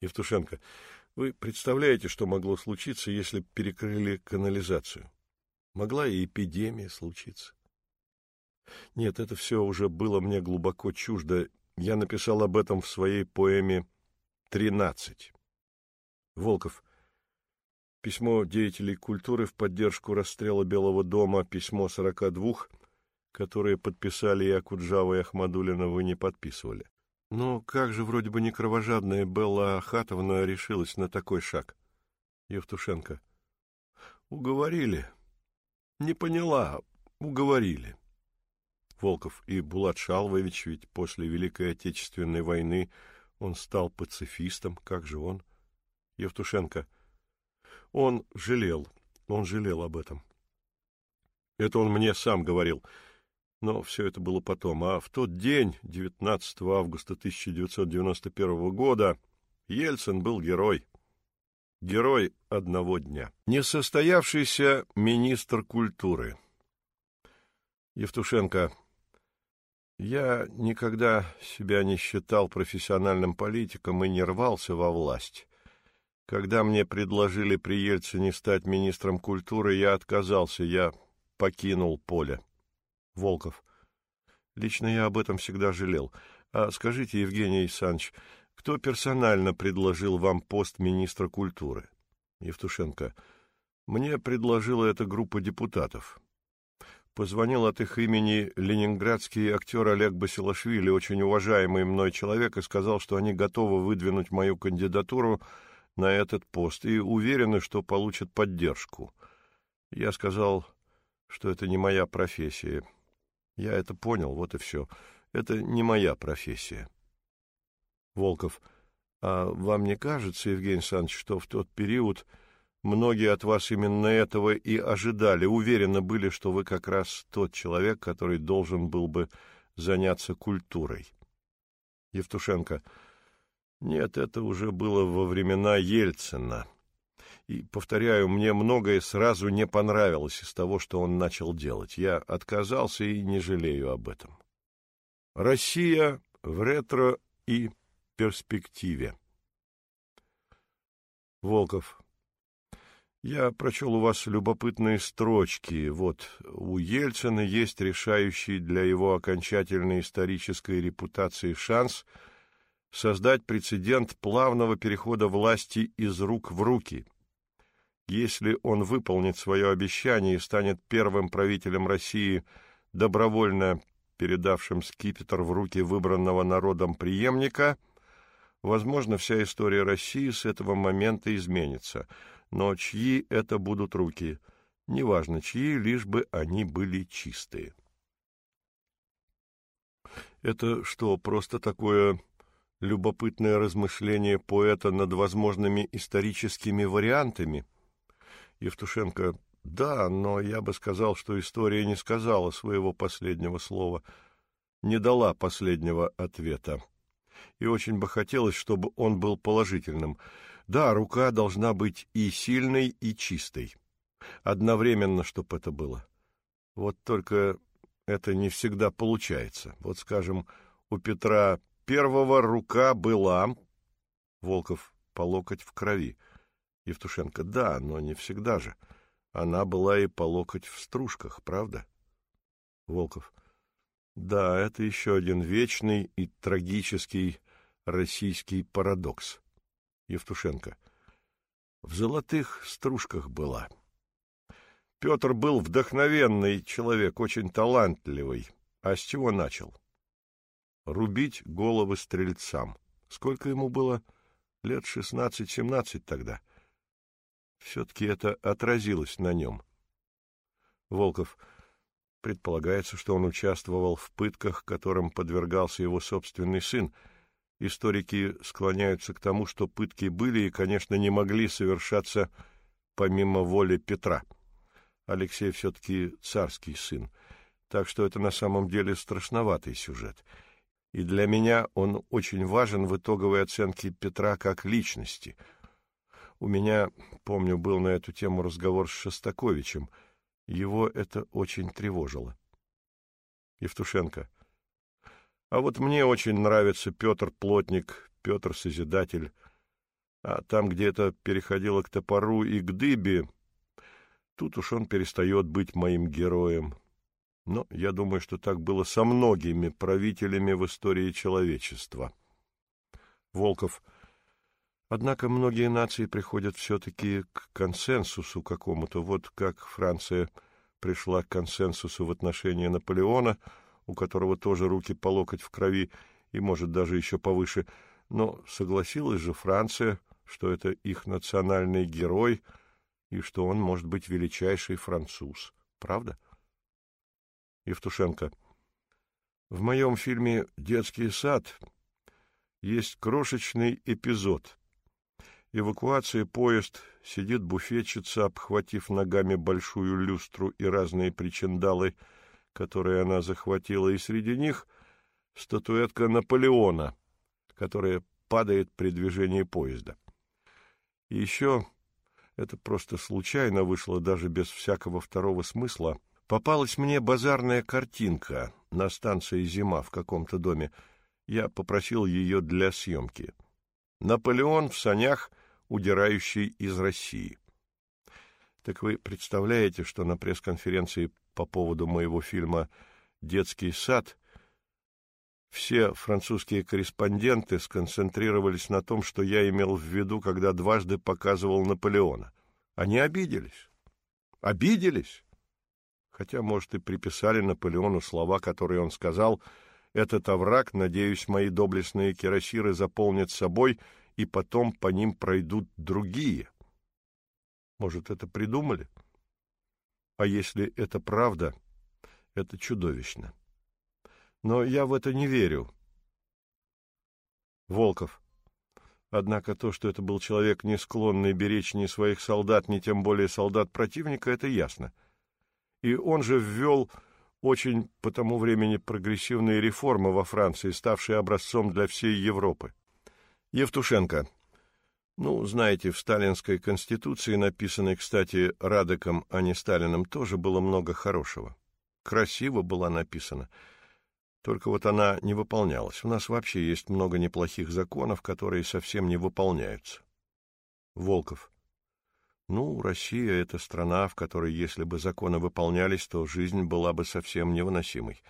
Евтушенко, вы представляете, что могло случиться, если перекрыли канализацию? Могла и эпидемия случиться. Нет, это все уже было мне глубоко чуждо. Я написал об этом в своей поэме Тринадцать. Волков. Письмо деятелей культуры в поддержку расстрела Белого дома, письмо сорока двух, которые подписали и Акуджава, и Ахмадулина, вы не подписывали. Но как же вроде бы не кровожадная Белла Ахатовна решилась на такой шаг? Евтушенко. Уговорили. Не поняла, уговорили. Волков и Булат Шалвович ведь после Великой Отечественной войны он стал пацифистом, как же он? Евтушенко. Он жалел, он жалел об этом. Это он мне сам говорил. Но все это было потом. А в тот день, 19 августа 1991 года, Ельцин был герой. Герой одного дня. Несостоявшийся министр культуры. Евтушенко. Я никогда себя не считал профессиональным политиком и не рвался во власть. Когда мне предложили при Ельцине стать министром культуры, я отказался, я покинул поле. Волков. Лично я об этом всегда жалел. А скажите, Евгений Александрович, кто персонально предложил вам пост министра культуры? Евтушенко. Мне предложила эта группа депутатов позвонил от их имени ленинградский актер Олег Басилашвили, очень уважаемый мной человек, и сказал, что они готовы выдвинуть мою кандидатуру на этот пост и уверены, что получат поддержку. Я сказал, что это не моя профессия. Я это понял, вот и все. Это не моя профессия. Волков. А вам не кажется, Евгений Александрович, что в тот период Многие от вас именно этого и ожидали, уверены были, что вы как раз тот человек, который должен был бы заняться культурой. Евтушенко. Нет, это уже было во времена Ельцина. И, повторяю, мне многое сразу не понравилось из того, что он начал делать. Я отказался и не жалею об этом. Россия в ретро и перспективе. Волков. Я прочел у вас любопытные строчки. Вот, у Ельцина есть решающий для его окончательной исторической репутации шанс создать прецедент плавного перехода власти из рук в руки. Если он выполнит свое обещание и станет первым правителем России, добровольно передавшим скипетр в руки выбранного народом преемника, возможно, вся история России с этого момента изменится — но чьи это будут руки? Неважно, чьи, лишь бы они были чистые. Это что, просто такое любопытное размышление поэта над возможными историческими вариантами? Евтушенко, да, но я бы сказал, что история не сказала своего последнего слова, не дала последнего ответа. И очень бы хотелось, чтобы он был положительным — да, рука должна быть и сильной, и чистой. Одновременно, чтобы это было. Вот только это не всегда получается. Вот, скажем, у Петра Первого рука была... Волков по локоть в крови. Евтушенко, да, но не всегда же. Она была и по локоть в стружках, правда? Волков, да, это еще один вечный и трагический российский парадокс. Евтушенко. в золотых стружках была. Петр был вдохновенный человек, очень талантливый. А с чего начал? Рубить головы стрельцам. Сколько ему было? Лет шестнадцать-семнадцать тогда. Все-таки это отразилось на нем. Волков. Предполагается, что он участвовал в пытках, которым подвергался его собственный сын. Историки склоняются к тому, что пытки были и, конечно, не могли совершаться помимо воли Петра. Алексей все-таки царский сын, так что это на самом деле страшноватый сюжет. И для меня он очень важен в итоговой оценке Петра как личности. У меня, помню, был на эту тему разговор с Шостаковичем — его это очень тревожило. Евтушенко. А вот мне очень нравится Петр Плотник, Петр Созидатель. А там, где это переходило к топору и к дыбе, тут уж он перестает быть моим героем. Но я думаю, что так было со многими правителями в истории человечества. Волков. Однако многие нации приходят все-таки к консенсусу какому-то, вот как Франция пришла к консенсусу в отношении Наполеона, у которого тоже руки по локоть в крови и, может, даже еще повыше. Но согласилась же Франция, что это их национальный герой и что он может быть величайший француз. Правда? Евтушенко. В моем фильме «Детский сад» есть крошечный эпизод — Эвакуация, поезд, сидит буфетчица, обхватив ногами большую люстру и разные причиндалы, которые она захватила, и среди них статуэтка Наполеона, которая падает при движении поезда. И еще, это просто случайно вышло даже без всякого второго смысла, попалась мне базарная картинка на станции «Зима» в каком-то доме. Я попросил ее для съемки. Наполеон в санях удирающий из России. Так вы представляете, что на пресс-конференции по поводу моего фильма «Детский сад» все французские корреспонденты сконцентрировались на том, что я имел в виду, когда дважды показывал Наполеона. Они обиделись. Обиделись. Хотя, может, и приписали Наполеону слова, которые он сказал «Этот овраг, надеюсь, мои доблестные кирасиры заполнят собой», и потом по ним пройдут другие. Может, это придумали? А если это правда, это чудовищно. Но я в это не верю. Волков. Однако то, что это был человек, не склонный беречь ни своих солдат, ни тем более солдат противника, это ясно. И он же ввел очень по тому времени прогрессивные реформы во Франции, ставшие образцом для всей Европы. Евтушенко. Ну, знаете, в сталинской конституции, написанной, кстати, Радеком, а не Сталином, тоже было много хорошего. Красиво была написана. Только вот она не выполнялась. У нас вообще есть много неплохих законов, которые совсем не выполняются. Волков. Ну, Россия — это страна, в которой, если бы законы выполнялись, то жизнь была бы совсем невыносимой.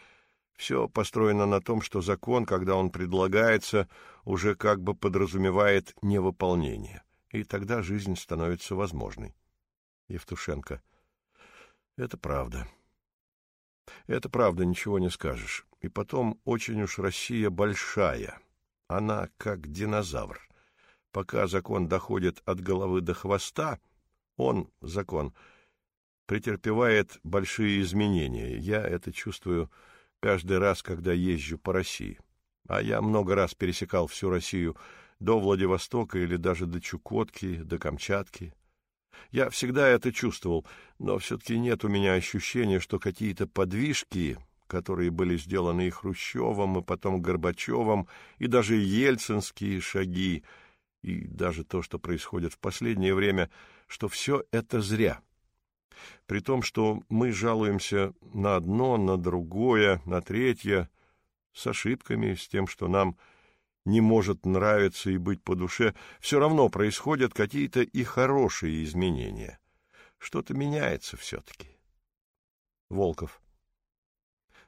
Все построено на том, что закон, когда он предлагается, уже как бы подразумевает невыполнение, и тогда жизнь становится возможной. Евтушенко. Это правда. Это правда, ничего не скажешь. И потом, очень уж Россия большая. Она как динозавр. Пока закон доходит от головы до хвоста, он, закон, претерпевает большие изменения. Я это чувствую каждый раз, когда езжу по России. А я много раз пересекал всю Россию до Владивостока или даже до Чукотки, до Камчатки. Я всегда это чувствовал, но все-таки нет у меня ощущения, что какие-то подвижки, которые были сделаны и Хрущевым, и потом Горбачевым, и даже ельцинские шаги, и даже то, что происходит в последнее время, что все это зря при том, что мы жалуемся на одно, на другое, на третье, с ошибками, с тем, что нам не может нравиться и быть по душе, все равно происходят какие-то и хорошие изменения. Что-то меняется все-таки. Волков.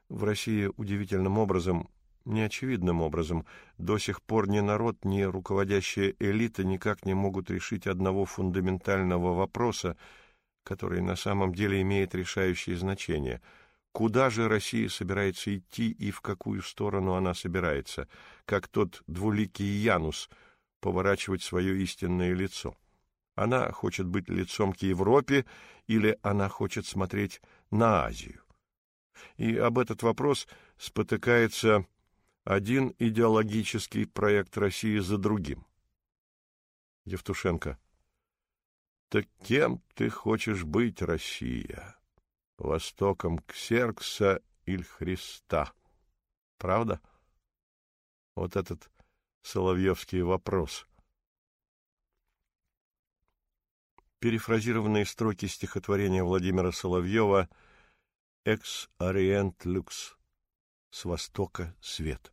В России удивительным образом неочевидным образом. До сих пор ни народ, ни руководящая элита никак не могут решить одного фундаментального вопроса, который на самом деле имеет решающее значение. Куда же Россия собирается идти и в какую сторону она собирается, как тот двуликий Янус поворачивать свое истинное лицо? Она хочет быть лицом к Европе или она хочет смотреть на Азию? И об этот вопрос спотыкается один идеологический проект России за другим. Евтушенко. Так кем ты хочешь быть, Россия? Востоком Ксеркса или Христа? Правда? Вот этот Соловьевский вопрос. Перефразированные строки стихотворения Владимира Соловьева — Экс-ориент люкс. С востока свет.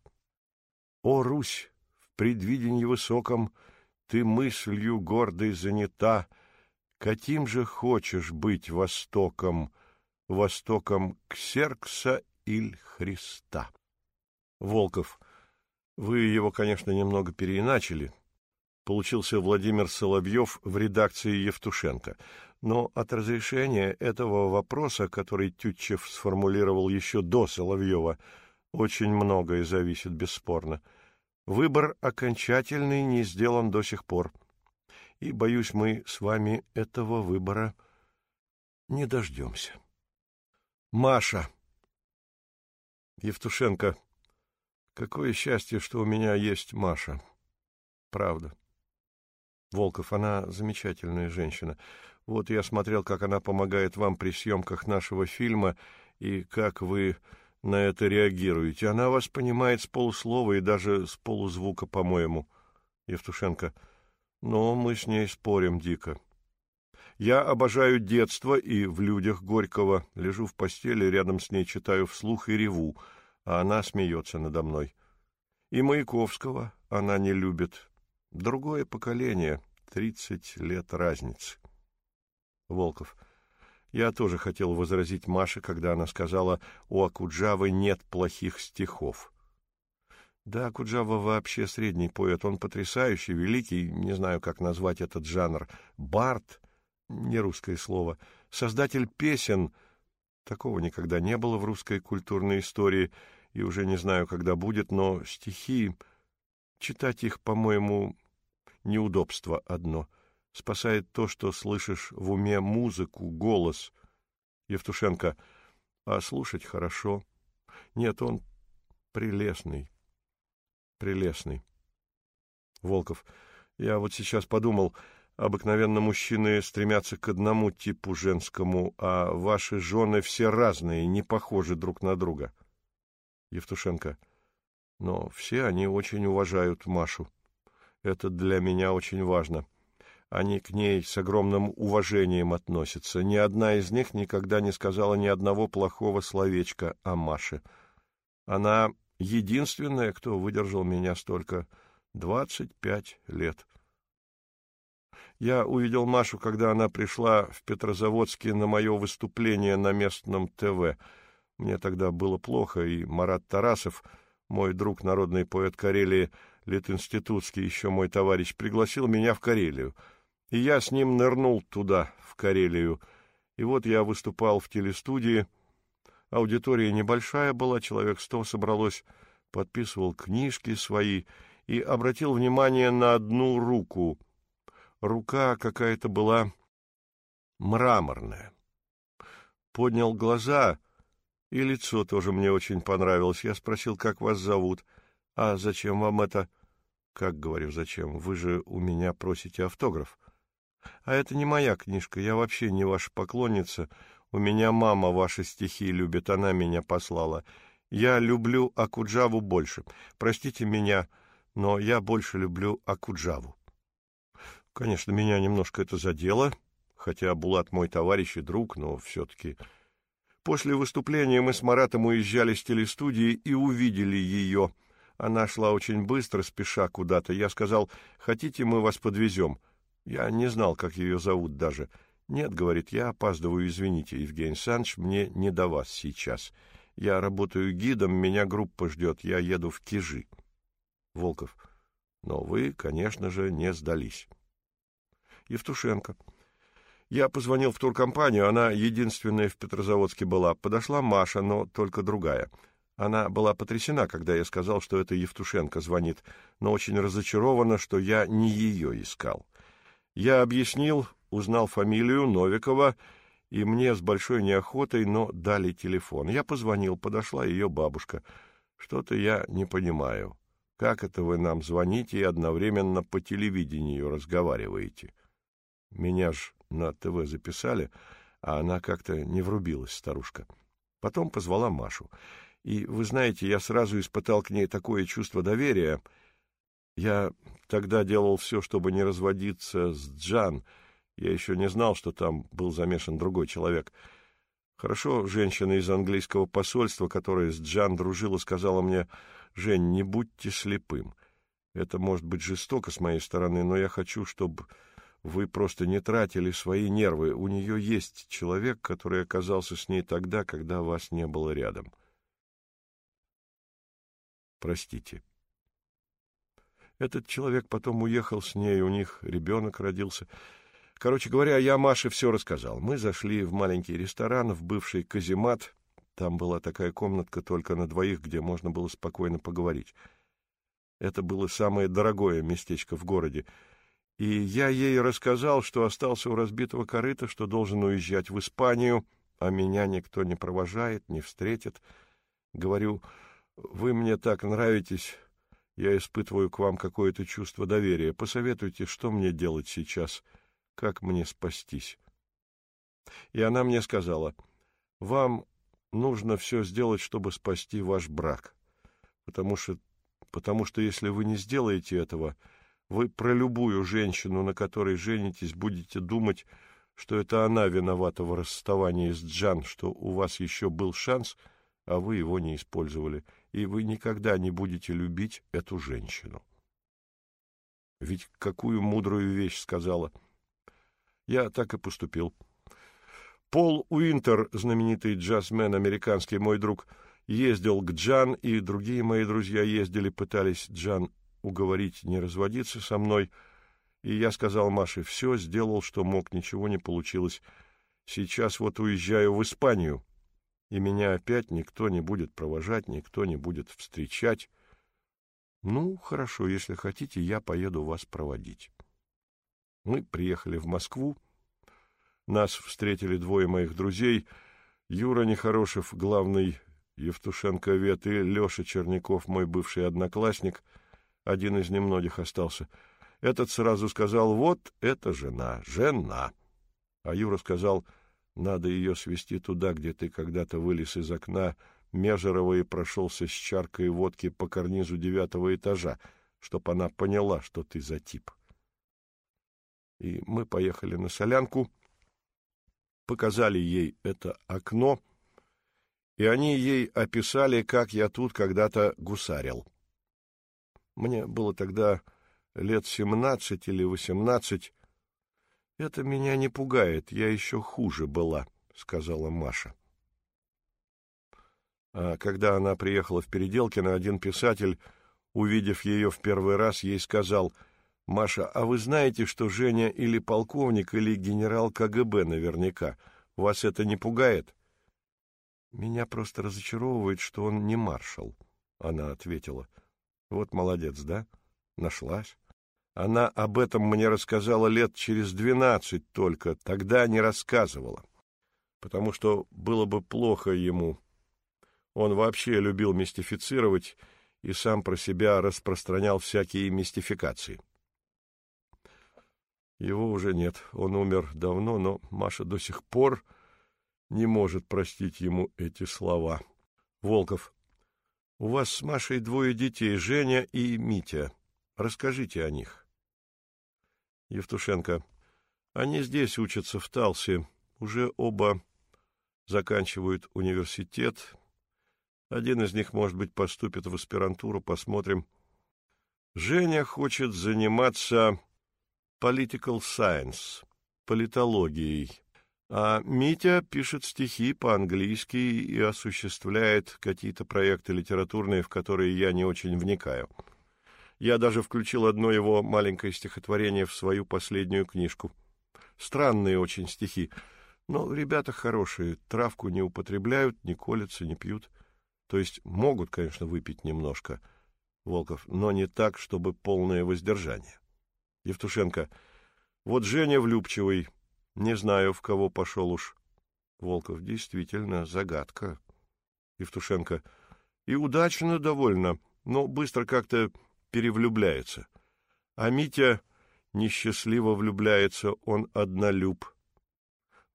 О, Русь, в предвидении высоком Ты мыслью гордой занята, Каким же хочешь быть востоком, Востоком Ксеркса или Христа? Волков. Вы его, конечно, немного переиначили. Получился Владимир Соловьев в редакции Евтушенко — но от разрешения этого вопроса, который Тютчев сформулировал еще до Соловьева, очень многое зависит бесспорно. Выбор окончательный не сделан до сих пор. И, боюсь, мы с вами этого выбора не дождемся. Маша. Евтушенко. Какое счастье, что у меня есть Маша. Правда. Волков, она замечательная женщина. Вот я смотрел, как она помогает вам при съемках нашего фильма, и как вы на это реагируете. Она вас понимает с полуслова и даже с полузвука, по-моему. Евтушенко. Но мы с ней спорим дико. Я обожаю детство и в людях Горького. Лежу в постели, рядом с ней читаю вслух и реву, а она смеется надо мной. И Маяковского она не любит. Другое поколение, тридцать лет разницы. Волков. Я тоже хотел возразить Маше, когда она сказала, у Акуджавы нет плохих стихов. Да, Акуджава вообще средний поэт, он потрясающий, великий, не знаю, как назвать этот жанр. Бард, не русское слово, создатель песен, такого никогда не было в русской культурной истории, и уже не знаю, когда будет, но стихи, читать их, по-моему, неудобство одно — спасает то, что слышишь в уме музыку, голос. Евтушенко. А слушать хорошо. Нет, он прелестный. Прелестный. Волков. Я вот сейчас подумал, обыкновенно мужчины стремятся к одному типу женскому, а ваши жены все разные, не похожи друг на друга. Евтушенко. Но все они очень уважают Машу. Это для меня очень важно. — они к ней с огромным уважением относятся. Ни одна из них никогда не сказала ни одного плохого словечка о Маше. Она единственная, кто выдержал меня столько двадцать пять лет. Я увидел Машу, когда она пришла в Петрозаводске на мое выступление на местном ТВ. Мне тогда было плохо, и Марат Тарасов, мой друг, народный поэт Карелии, Литинститутский, еще мой товарищ, пригласил меня в Карелию — и я с ним нырнул туда, в Карелию. И вот я выступал в телестудии. Аудитория небольшая была, человек сто собралось, подписывал книжки свои и обратил внимание на одну руку. Рука какая-то была мраморная. Поднял глаза, и лицо тоже мне очень понравилось. Я спросил, как вас зовут. А зачем вам это? Как, говорю, зачем? Вы же у меня просите автограф. А это не моя книжка, я вообще не ваша поклонница. У меня мама ваши стихи любит, она меня послала. Я люблю Акуджаву больше. Простите меня, но я больше люблю Акуджаву. Конечно, меня немножко это задело, хотя Булат мой товарищ и друг, но все-таки... После выступления мы с Маратом уезжали с телестудии и увидели ее. Она шла очень быстро, спеша куда-то. Я сказал, хотите, мы вас подвезем? Я не знал, как ее зовут даже. Нет, говорит, я опаздываю, извините, Евгений Санч, мне не до вас сейчас. Я работаю гидом, меня группа ждет, я еду в Кижи. Волков. Но вы, конечно же, не сдались. Евтушенко. Я позвонил в туркомпанию, она единственная в Петрозаводске была. Подошла Маша, но только другая. Она была потрясена, когда я сказал, что это Евтушенко звонит, но очень разочарована, что я не ее искал. Я объяснил, узнал фамилию Новикова, и мне с большой неохотой, но дали телефон. Я позвонил, подошла ее бабушка. Что-то я не понимаю. Как это вы нам звоните и одновременно по телевидению разговариваете? Меня ж на ТВ записали, а она как-то не врубилась, старушка. Потом позвала Машу. И, вы знаете, я сразу испытал к ней такое чувство доверия. Я тогда делал все, чтобы не разводиться с Джан. Я еще не знал, что там был замешан другой человек. Хорошо, женщина из английского посольства, которая с Джан дружила, сказала мне Жень, не будьте слепым. Это может быть жестоко с моей стороны, но я хочу, чтобы вы просто не тратили свои нервы. У нее есть человек, который оказался с ней тогда, когда вас не было рядом. Простите. Этот человек потом уехал с ней, у них ребенок родился. Короче говоря, я Маше все рассказал. Мы зашли в маленький ресторан, в бывший каземат, там была такая комнатка только на двоих, где можно было спокойно поговорить. Это было самое дорогое местечко в городе. И я ей рассказал, что остался у разбитого корыта, что должен уезжать в Испанию, а меня никто не провожает, не встретит. Говорю, вы мне так нравитесь, я испытываю к вам какое-то чувство доверия. Посоветуйте, что мне делать сейчас, как мне спастись. И она мне сказала, вам нужно все сделать, чтобы спасти ваш брак. Потому что, потому что если вы не сделаете этого, вы про любую женщину, на которой женитесь, будете думать, что это она виновата в расставании с Джан, что у вас еще был шанс, а вы его не использовали, и вы никогда не будете любить эту женщину. Ведь какую мудрую вещь сказала. Я так и поступил. Пол Уинтер, знаменитый джазмен американский, мой друг, ездил к Джан, и другие мои друзья ездили, пытались Джан уговорить не разводиться со мной. И я сказал Маше, все, сделал, что мог, ничего не получилось. Сейчас вот уезжаю в Испанию, и меня опять никто не будет провожать, никто не будет встречать. Ну, хорошо, если хотите, я поеду вас проводить. Мы приехали в Москву, нас встретили двое моих друзей, Юра Нехорошев, главный Евтушенко-вет, и Леша Черняков, мой бывший одноклассник, один из немногих остался. Этот сразу сказал, вот это жена, жена. А Юра сказал, надо ее свести туда, где ты когда-то вылез из окна Межерова и прошелся с чаркой водки по карнизу девятого этажа, чтоб она поняла, что ты за тип. И мы поехали на солянку, показали ей это окно, и они ей описали, как я тут когда-то гусарил. Мне было тогда лет семнадцать или восемнадцать. Это меня не пугает, я еще хуже была, — сказала Маша. А когда она приехала в Переделкино, один писатель, увидев ее в первый раз, ей сказал — Маша, а вы знаете, что Женя или полковник, или генерал КГБ наверняка? Вас это не пугает? Меня просто разочаровывает, что он не маршал, она ответила. Вот молодец, да? Нашлась. Она об этом мне рассказала лет через двенадцать только, тогда не рассказывала. Потому что было бы плохо ему. Он вообще любил мистифицировать и сам про себя распространял всякие мистификации. Его уже нет, он умер давно, но Маша до сих пор не может простить ему эти слова. Волков, у вас с Машей двое детей, Женя и Митя. Расскажите о них. Евтушенко, они здесь учатся в Талсе, уже оба заканчивают университет. Один из них, может быть, поступит в аспирантуру, посмотрим. Женя хочет заниматься political science, политологией. А Митя пишет стихи по-английски и осуществляет какие-то проекты литературные, в которые я не очень вникаю. Я даже включил одно его маленькое стихотворение в свою последнюю книжку. Странные очень стихи, но ребята хорошие, травку не употребляют, не колятся, не пьют. То есть могут, конечно, выпить немножко, Волков, но не так, чтобы полное воздержание. Евтушенко. Вот Женя влюбчивый, не знаю, в кого пошел уж. Волков. Действительно, загадка. Евтушенко. И удачно довольно, но быстро как-то перевлюбляется. А Митя несчастливо влюбляется, он однолюб.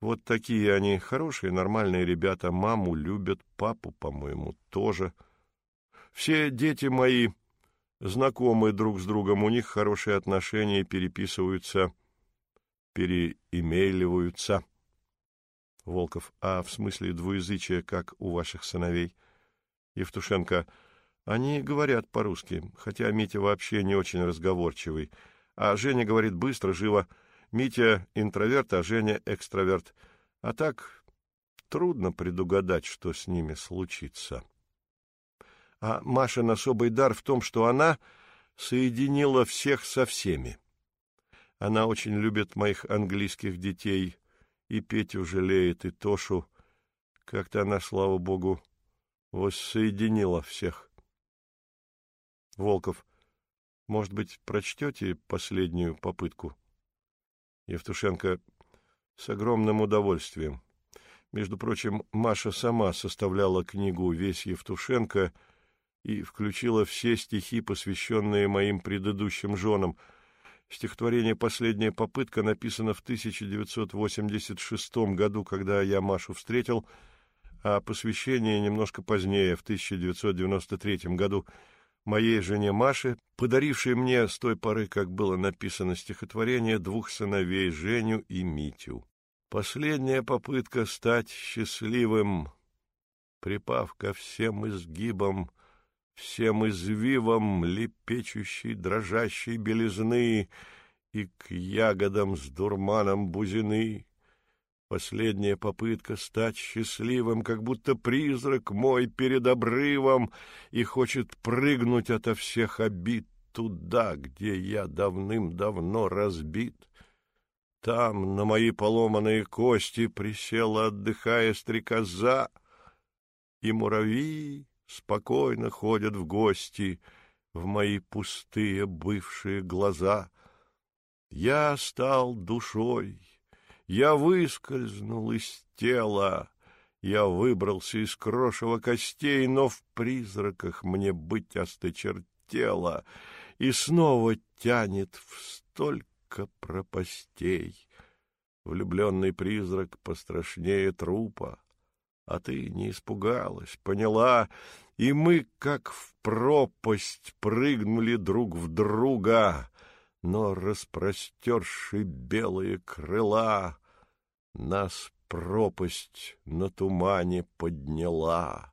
Вот такие они, хорошие, нормальные ребята, маму любят, папу, по-моему, тоже. Все дети мои знакомы друг с другом, у них хорошие отношения, переписываются, переимейливаются. Волков, а в смысле двуязычия, как у ваших сыновей? Евтушенко, — они говорят по-русски, хотя Митя вообще не очень разговорчивый. А Женя говорит быстро, живо. Митя интроверт, а Женя экстраверт. А так трудно предугадать, что с ними случится. А Машин особый дар в том, что она соединила всех со всеми. Она очень любит моих английских детей, и Петю жалеет, и Тошу. Как-то она, слава богу, воссоединила всех. Волков. Может быть, прочтете последнюю попытку? Евтушенко. С огромным удовольствием. Между прочим, Маша сама составляла книгу «Весь Евтушенко» и включила все стихи, посвященные моим предыдущим женам. Стихотворение «Последняя попытка» написано в 1986 году, когда я Машу встретил, а посвящение немножко позднее, в 1993 году, моей жене Маше, подарившей мне с той поры, как было написано стихотворение, двух сыновей Женю и Митю. Последняя попытка стать счастливым, припав ко всем изгибам, всем извивам лепечущей, дрожащей белизны и к ягодам с дурманом бузины, Последняя попытка стать счастливым, как будто призрак мой перед обрывом и хочет прыгнуть ото всех обид туда, где я давным-давно разбит. Там на мои поломанные кости присела, отдыхая стрекоза, и муравьи спокойно ходят в гости в мои пустые бывшие глаза. Я стал душой, я выскользнул из тела, я выбрался из крошева костей, но в призраках мне быть осточертело, и снова тянет в столько пропастей. Влюбленный призрак пострашнее трупа, а ты не испугалась, поняла, и мы, как в пропасть, прыгнули друг в друга но, распростерши белые крыла, Нас пропасть на тумане подняла.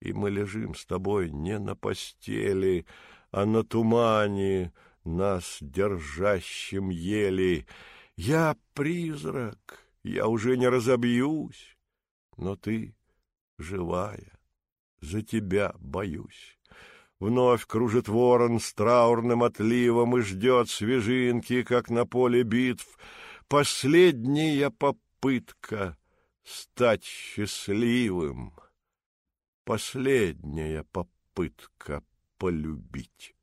И мы лежим с тобой не на постели, А на тумане, нас держащим ели. Я призрак, я уже не разобьюсь, Но ты живая, за тебя боюсь. Вновь кружит ворон с траурным отливом и ждет свежинки, как на поле битв. Последняя попытка стать счастливым. Последняя попытка полюбить.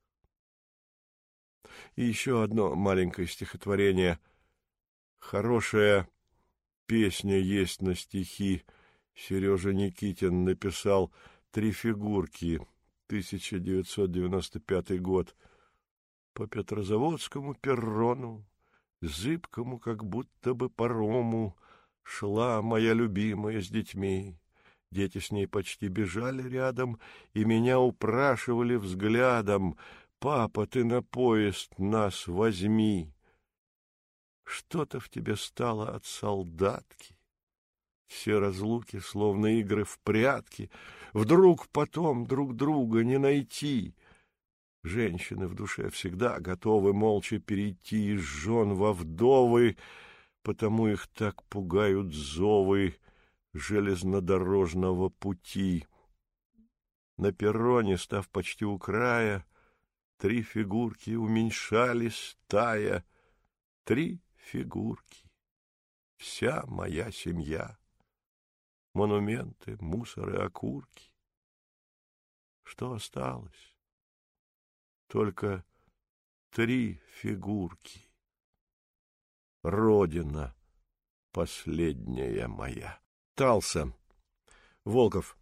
И еще одно маленькое стихотворение. Хорошая песня есть на стихи. Сережа Никитин написал «Три фигурки» 1995 год. По Петрозаводскому перрону, зыбкому, как будто бы парому, шла моя любимая с детьми. Дети с ней почти бежали рядом и меня упрашивали взглядом «Папа, ты на поезд нас возьми!» Что-то в тебе стало от солдатки. Все разлуки, словно игры в прятки, Вдруг потом друг друга не найти. Женщины в душе всегда готовы молча перейти из жен во вдовы. потому их так пугают зовы железнодорожного пути. На перроне, став почти у края, три фигурки уменьшались, тая. Три фигурки. Вся моя семья. Монументы, мусор и окурки. Что осталось? Только три фигурки. Родина последняя моя. Талса. Волков.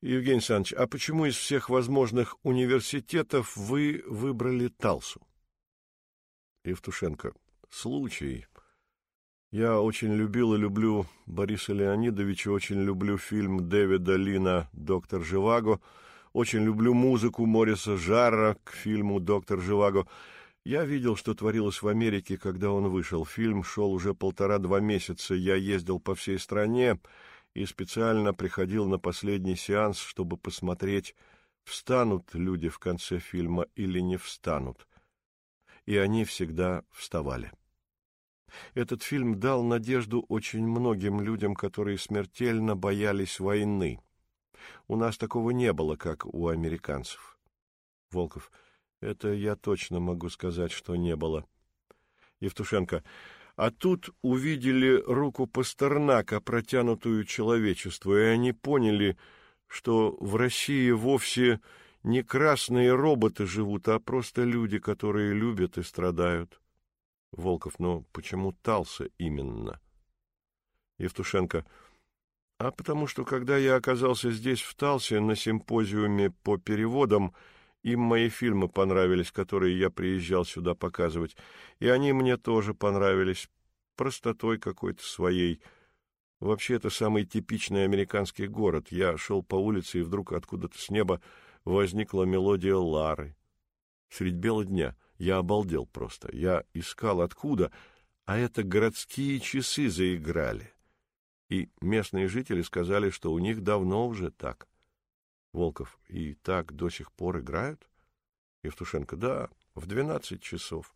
Евгений Александрович, а почему из всех возможных университетов вы выбрали Талсу? Евтушенко. Случай. Я очень любил и люблю Бориса Леонидовича, очень люблю фильм Дэвида Лина «Доктор Живаго», очень люблю музыку Мориса Жарра к фильму «Доктор Живаго». Я видел, что творилось в Америке, когда он вышел. Фильм шел уже полтора-два месяца. Я ездил по всей стране и специально приходил на последний сеанс, чтобы посмотреть, встанут люди в конце фильма или не встанут. И они всегда вставали. Этот фильм дал надежду очень многим людям, которые смертельно боялись войны. У нас такого не было, как у американцев. Волков — это я точно могу сказать, что не было. Евтушенко. А тут увидели руку Пастернака, протянутую человечеству, и они поняли, что в России вовсе не красные роботы живут, а просто люди, которые любят и страдают. Волков. Но почему Талса именно? Евтушенко. А потому что, когда я оказался здесь, в Талсе, на симпозиуме по переводам, им мои фильмы понравились, которые я приезжал сюда показывать, и они мне тоже понравились, простотой какой-то своей. Вообще, это самый типичный американский город. Я шел по улице, и вдруг откуда-то с неба возникла мелодия Лары. Средь бела дня я обалдел просто. Я искал откуда, а это городские часы заиграли. И местные жители сказали, что у них давно уже так. Волков. И так до сих пор играют? Евтушенко. Да, в двенадцать часов.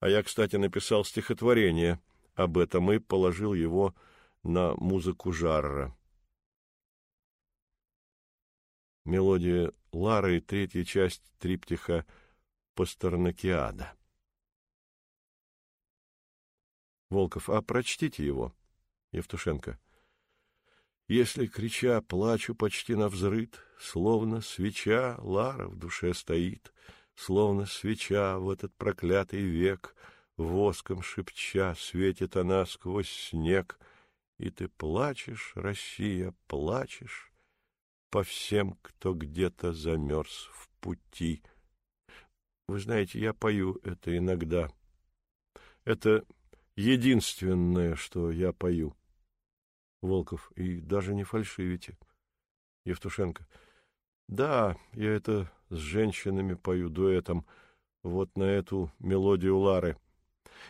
А я, кстати, написал стихотворение об этом и положил его на музыку Жарра. Мелодия Лары третья часть триптиха Пастернакиада. Волков. А прочтите его. Евтушенко. Если, крича, плачу почти навзрыд, Словно свеча Лара в душе стоит, Словно свеча в этот проклятый век, Воском шепча светит она сквозь снег, И ты плачешь, Россия, плачешь По всем, кто где-то замерз в пути. Вы знаете, я пою это иногда. Это единственное, что я пою. Волков. И даже не фальшивите. Евтушенко. Да, я это с женщинами пою дуэтом, вот на эту мелодию Лары.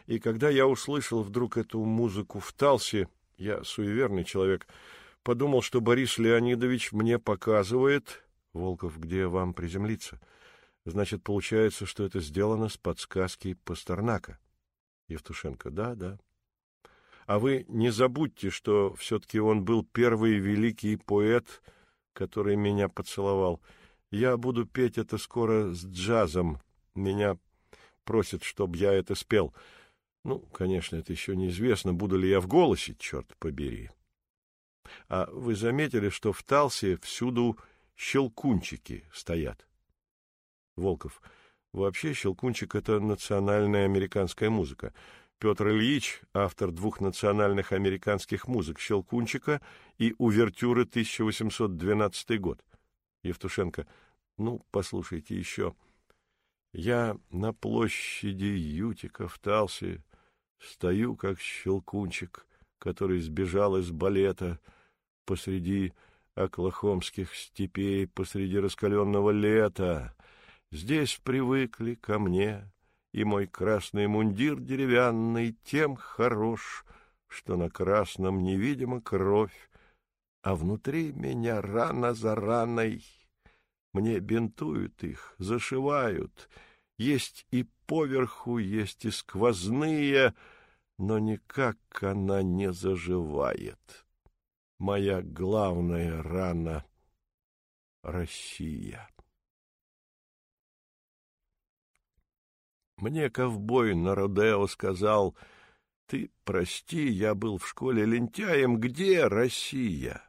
И когда я услышал вдруг эту музыку в Талсе, я суеверный человек, подумал, что Борис Леонидович мне показывает... Волков, где вам приземлиться? Значит, получается, что это сделано с подсказки Пастернака. Евтушенко. Да, да. А вы не забудьте, что все-таки он был первый великий поэт, который меня поцеловал. Я буду петь это скоро с джазом. Меня просят, чтобы я это спел. Ну, конечно, это еще неизвестно, буду ли я в голосе, черт побери. А вы заметили, что в Талсе всюду щелкунчики стоят? Волков. Вообще щелкунчик — это национальная американская музыка. Петр Ильич, автор двух национальных американских музык «Щелкунчика» и «Увертюры» 1812 год. Евтушенко. Ну, послушайте еще. Я на площади Ютика в Талсе стою, как щелкунчик, который сбежал из балета посреди оклахомских степей, посреди раскаленного лета. Здесь привыкли ко мне и мой красный мундир деревянный тем хорош, что на красном невидима кровь, а внутри меня рана за раной. Мне бинтуют их, зашивают, есть и поверху, есть и сквозные, но никак она не заживает. Моя главная рана — Россия. Мне ковбой на Родео сказал, «Ты прости, я был в школе лентяем. Где Россия?»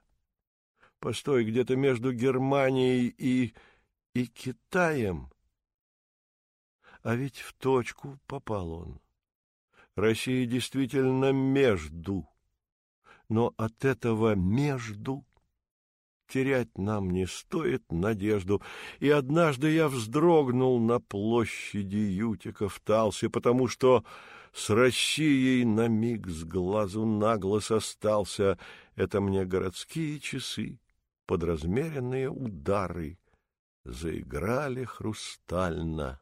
Постой, где-то между Германией и... и Китаем. А ведь в точку попал он. Россия действительно между. Но от этого между терять нам не стоит надежду. И однажды я вздрогнул на площади Ютика в Талсе, потому что с Россией на миг с глазу на глаз остался. Это мне городские часы, подразмеренные удары, заиграли хрустально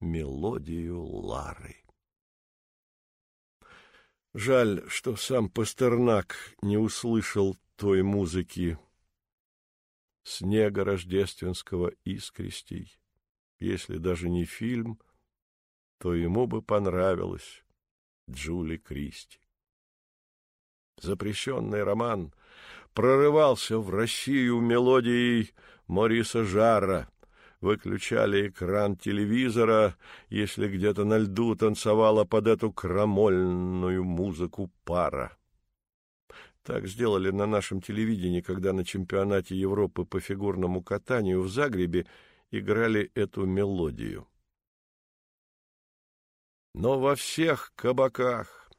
мелодию Лары. Жаль, что сам Пастернак не услышал той музыки снега рождественского искрестей. Если даже не фильм, то ему бы понравилось Джули Кристи. Запрещенный роман прорывался в Россию мелодией Мориса Жара, выключали экран телевизора, если где-то на льду танцевала под эту крамольную музыку пара. Так сделали на нашем телевидении, когда на чемпионате Европы по фигурному катанию в Загребе играли эту мелодию. Но во всех кабаках,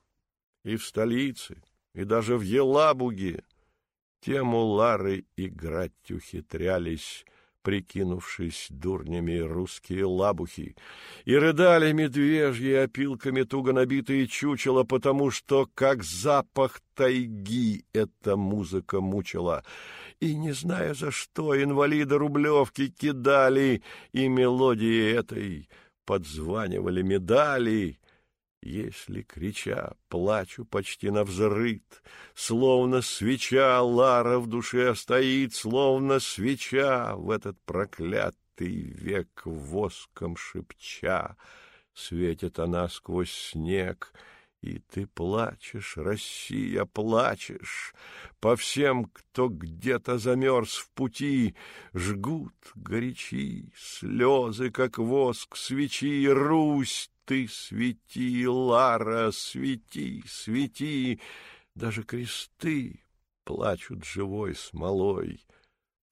и в столице, и даже в Елабуге тему Лары играть ухитрялись прикинувшись дурнями русские лабухи, и рыдали медвежьи опилками туго набитые чучела, потому что, как запах тайги, эта музыка мучила. И, не зная за что, инвалиды Рублевки кидали, и мелодии этой подзванивали медали, если, крича, плачу почти навзрыд, Словно свеча Лара в душе стоит, Словно свеча в этот проклятый век воском шепча, Светит она сквозь снег, и ты плачешь, Россия, плачешь. По всем, кто где-то замерз в пути, Жгут горячи слезы, как воск свечи, Русь ты свети, Лара, свети, свети, даже кресты плачут живой смолой.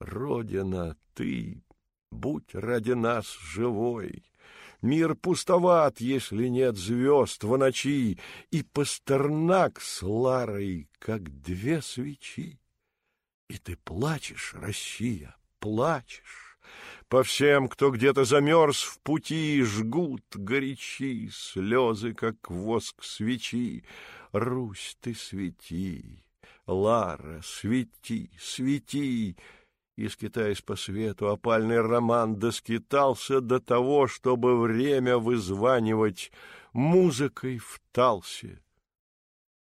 Родина, ты, будь ради нас живой. Мир пустоват, если нет звезд в ночи, и Пастернак с Ларой, как две свечи. И ты плачешь, Россия, плачешь. По всем, кто где-то замерз в пути, Жгут горячи слезы, как воск свечи. Русь, ты свети, Лара, свети, свети. И, скитаясь по свету, опальный роман доскитался до того, чтобы время вызванивать музыкой в талсе.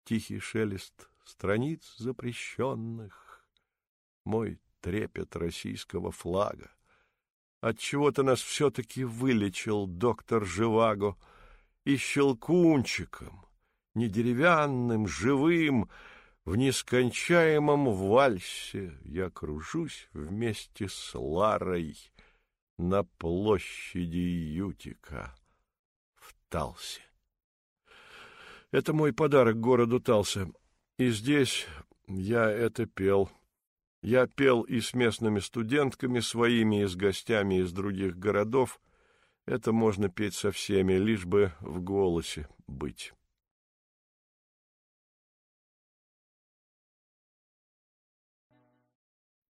Тихий шелест страниц запрещенных, мой трепет российского флага. Отчего-то нас все-таки вылечил доктор Живаго и щелкунчиком, не деревянным, живым, в нескончаемом вальсе я кружусь вместе с Ларой на площади Ютика в Талсе. Это мой подарок городу Талсе, и здесь я это пел — я пел и с местными студентками своими, и с гостями из других городов. Это можно петь со всеми, лишь бы в голосе быть.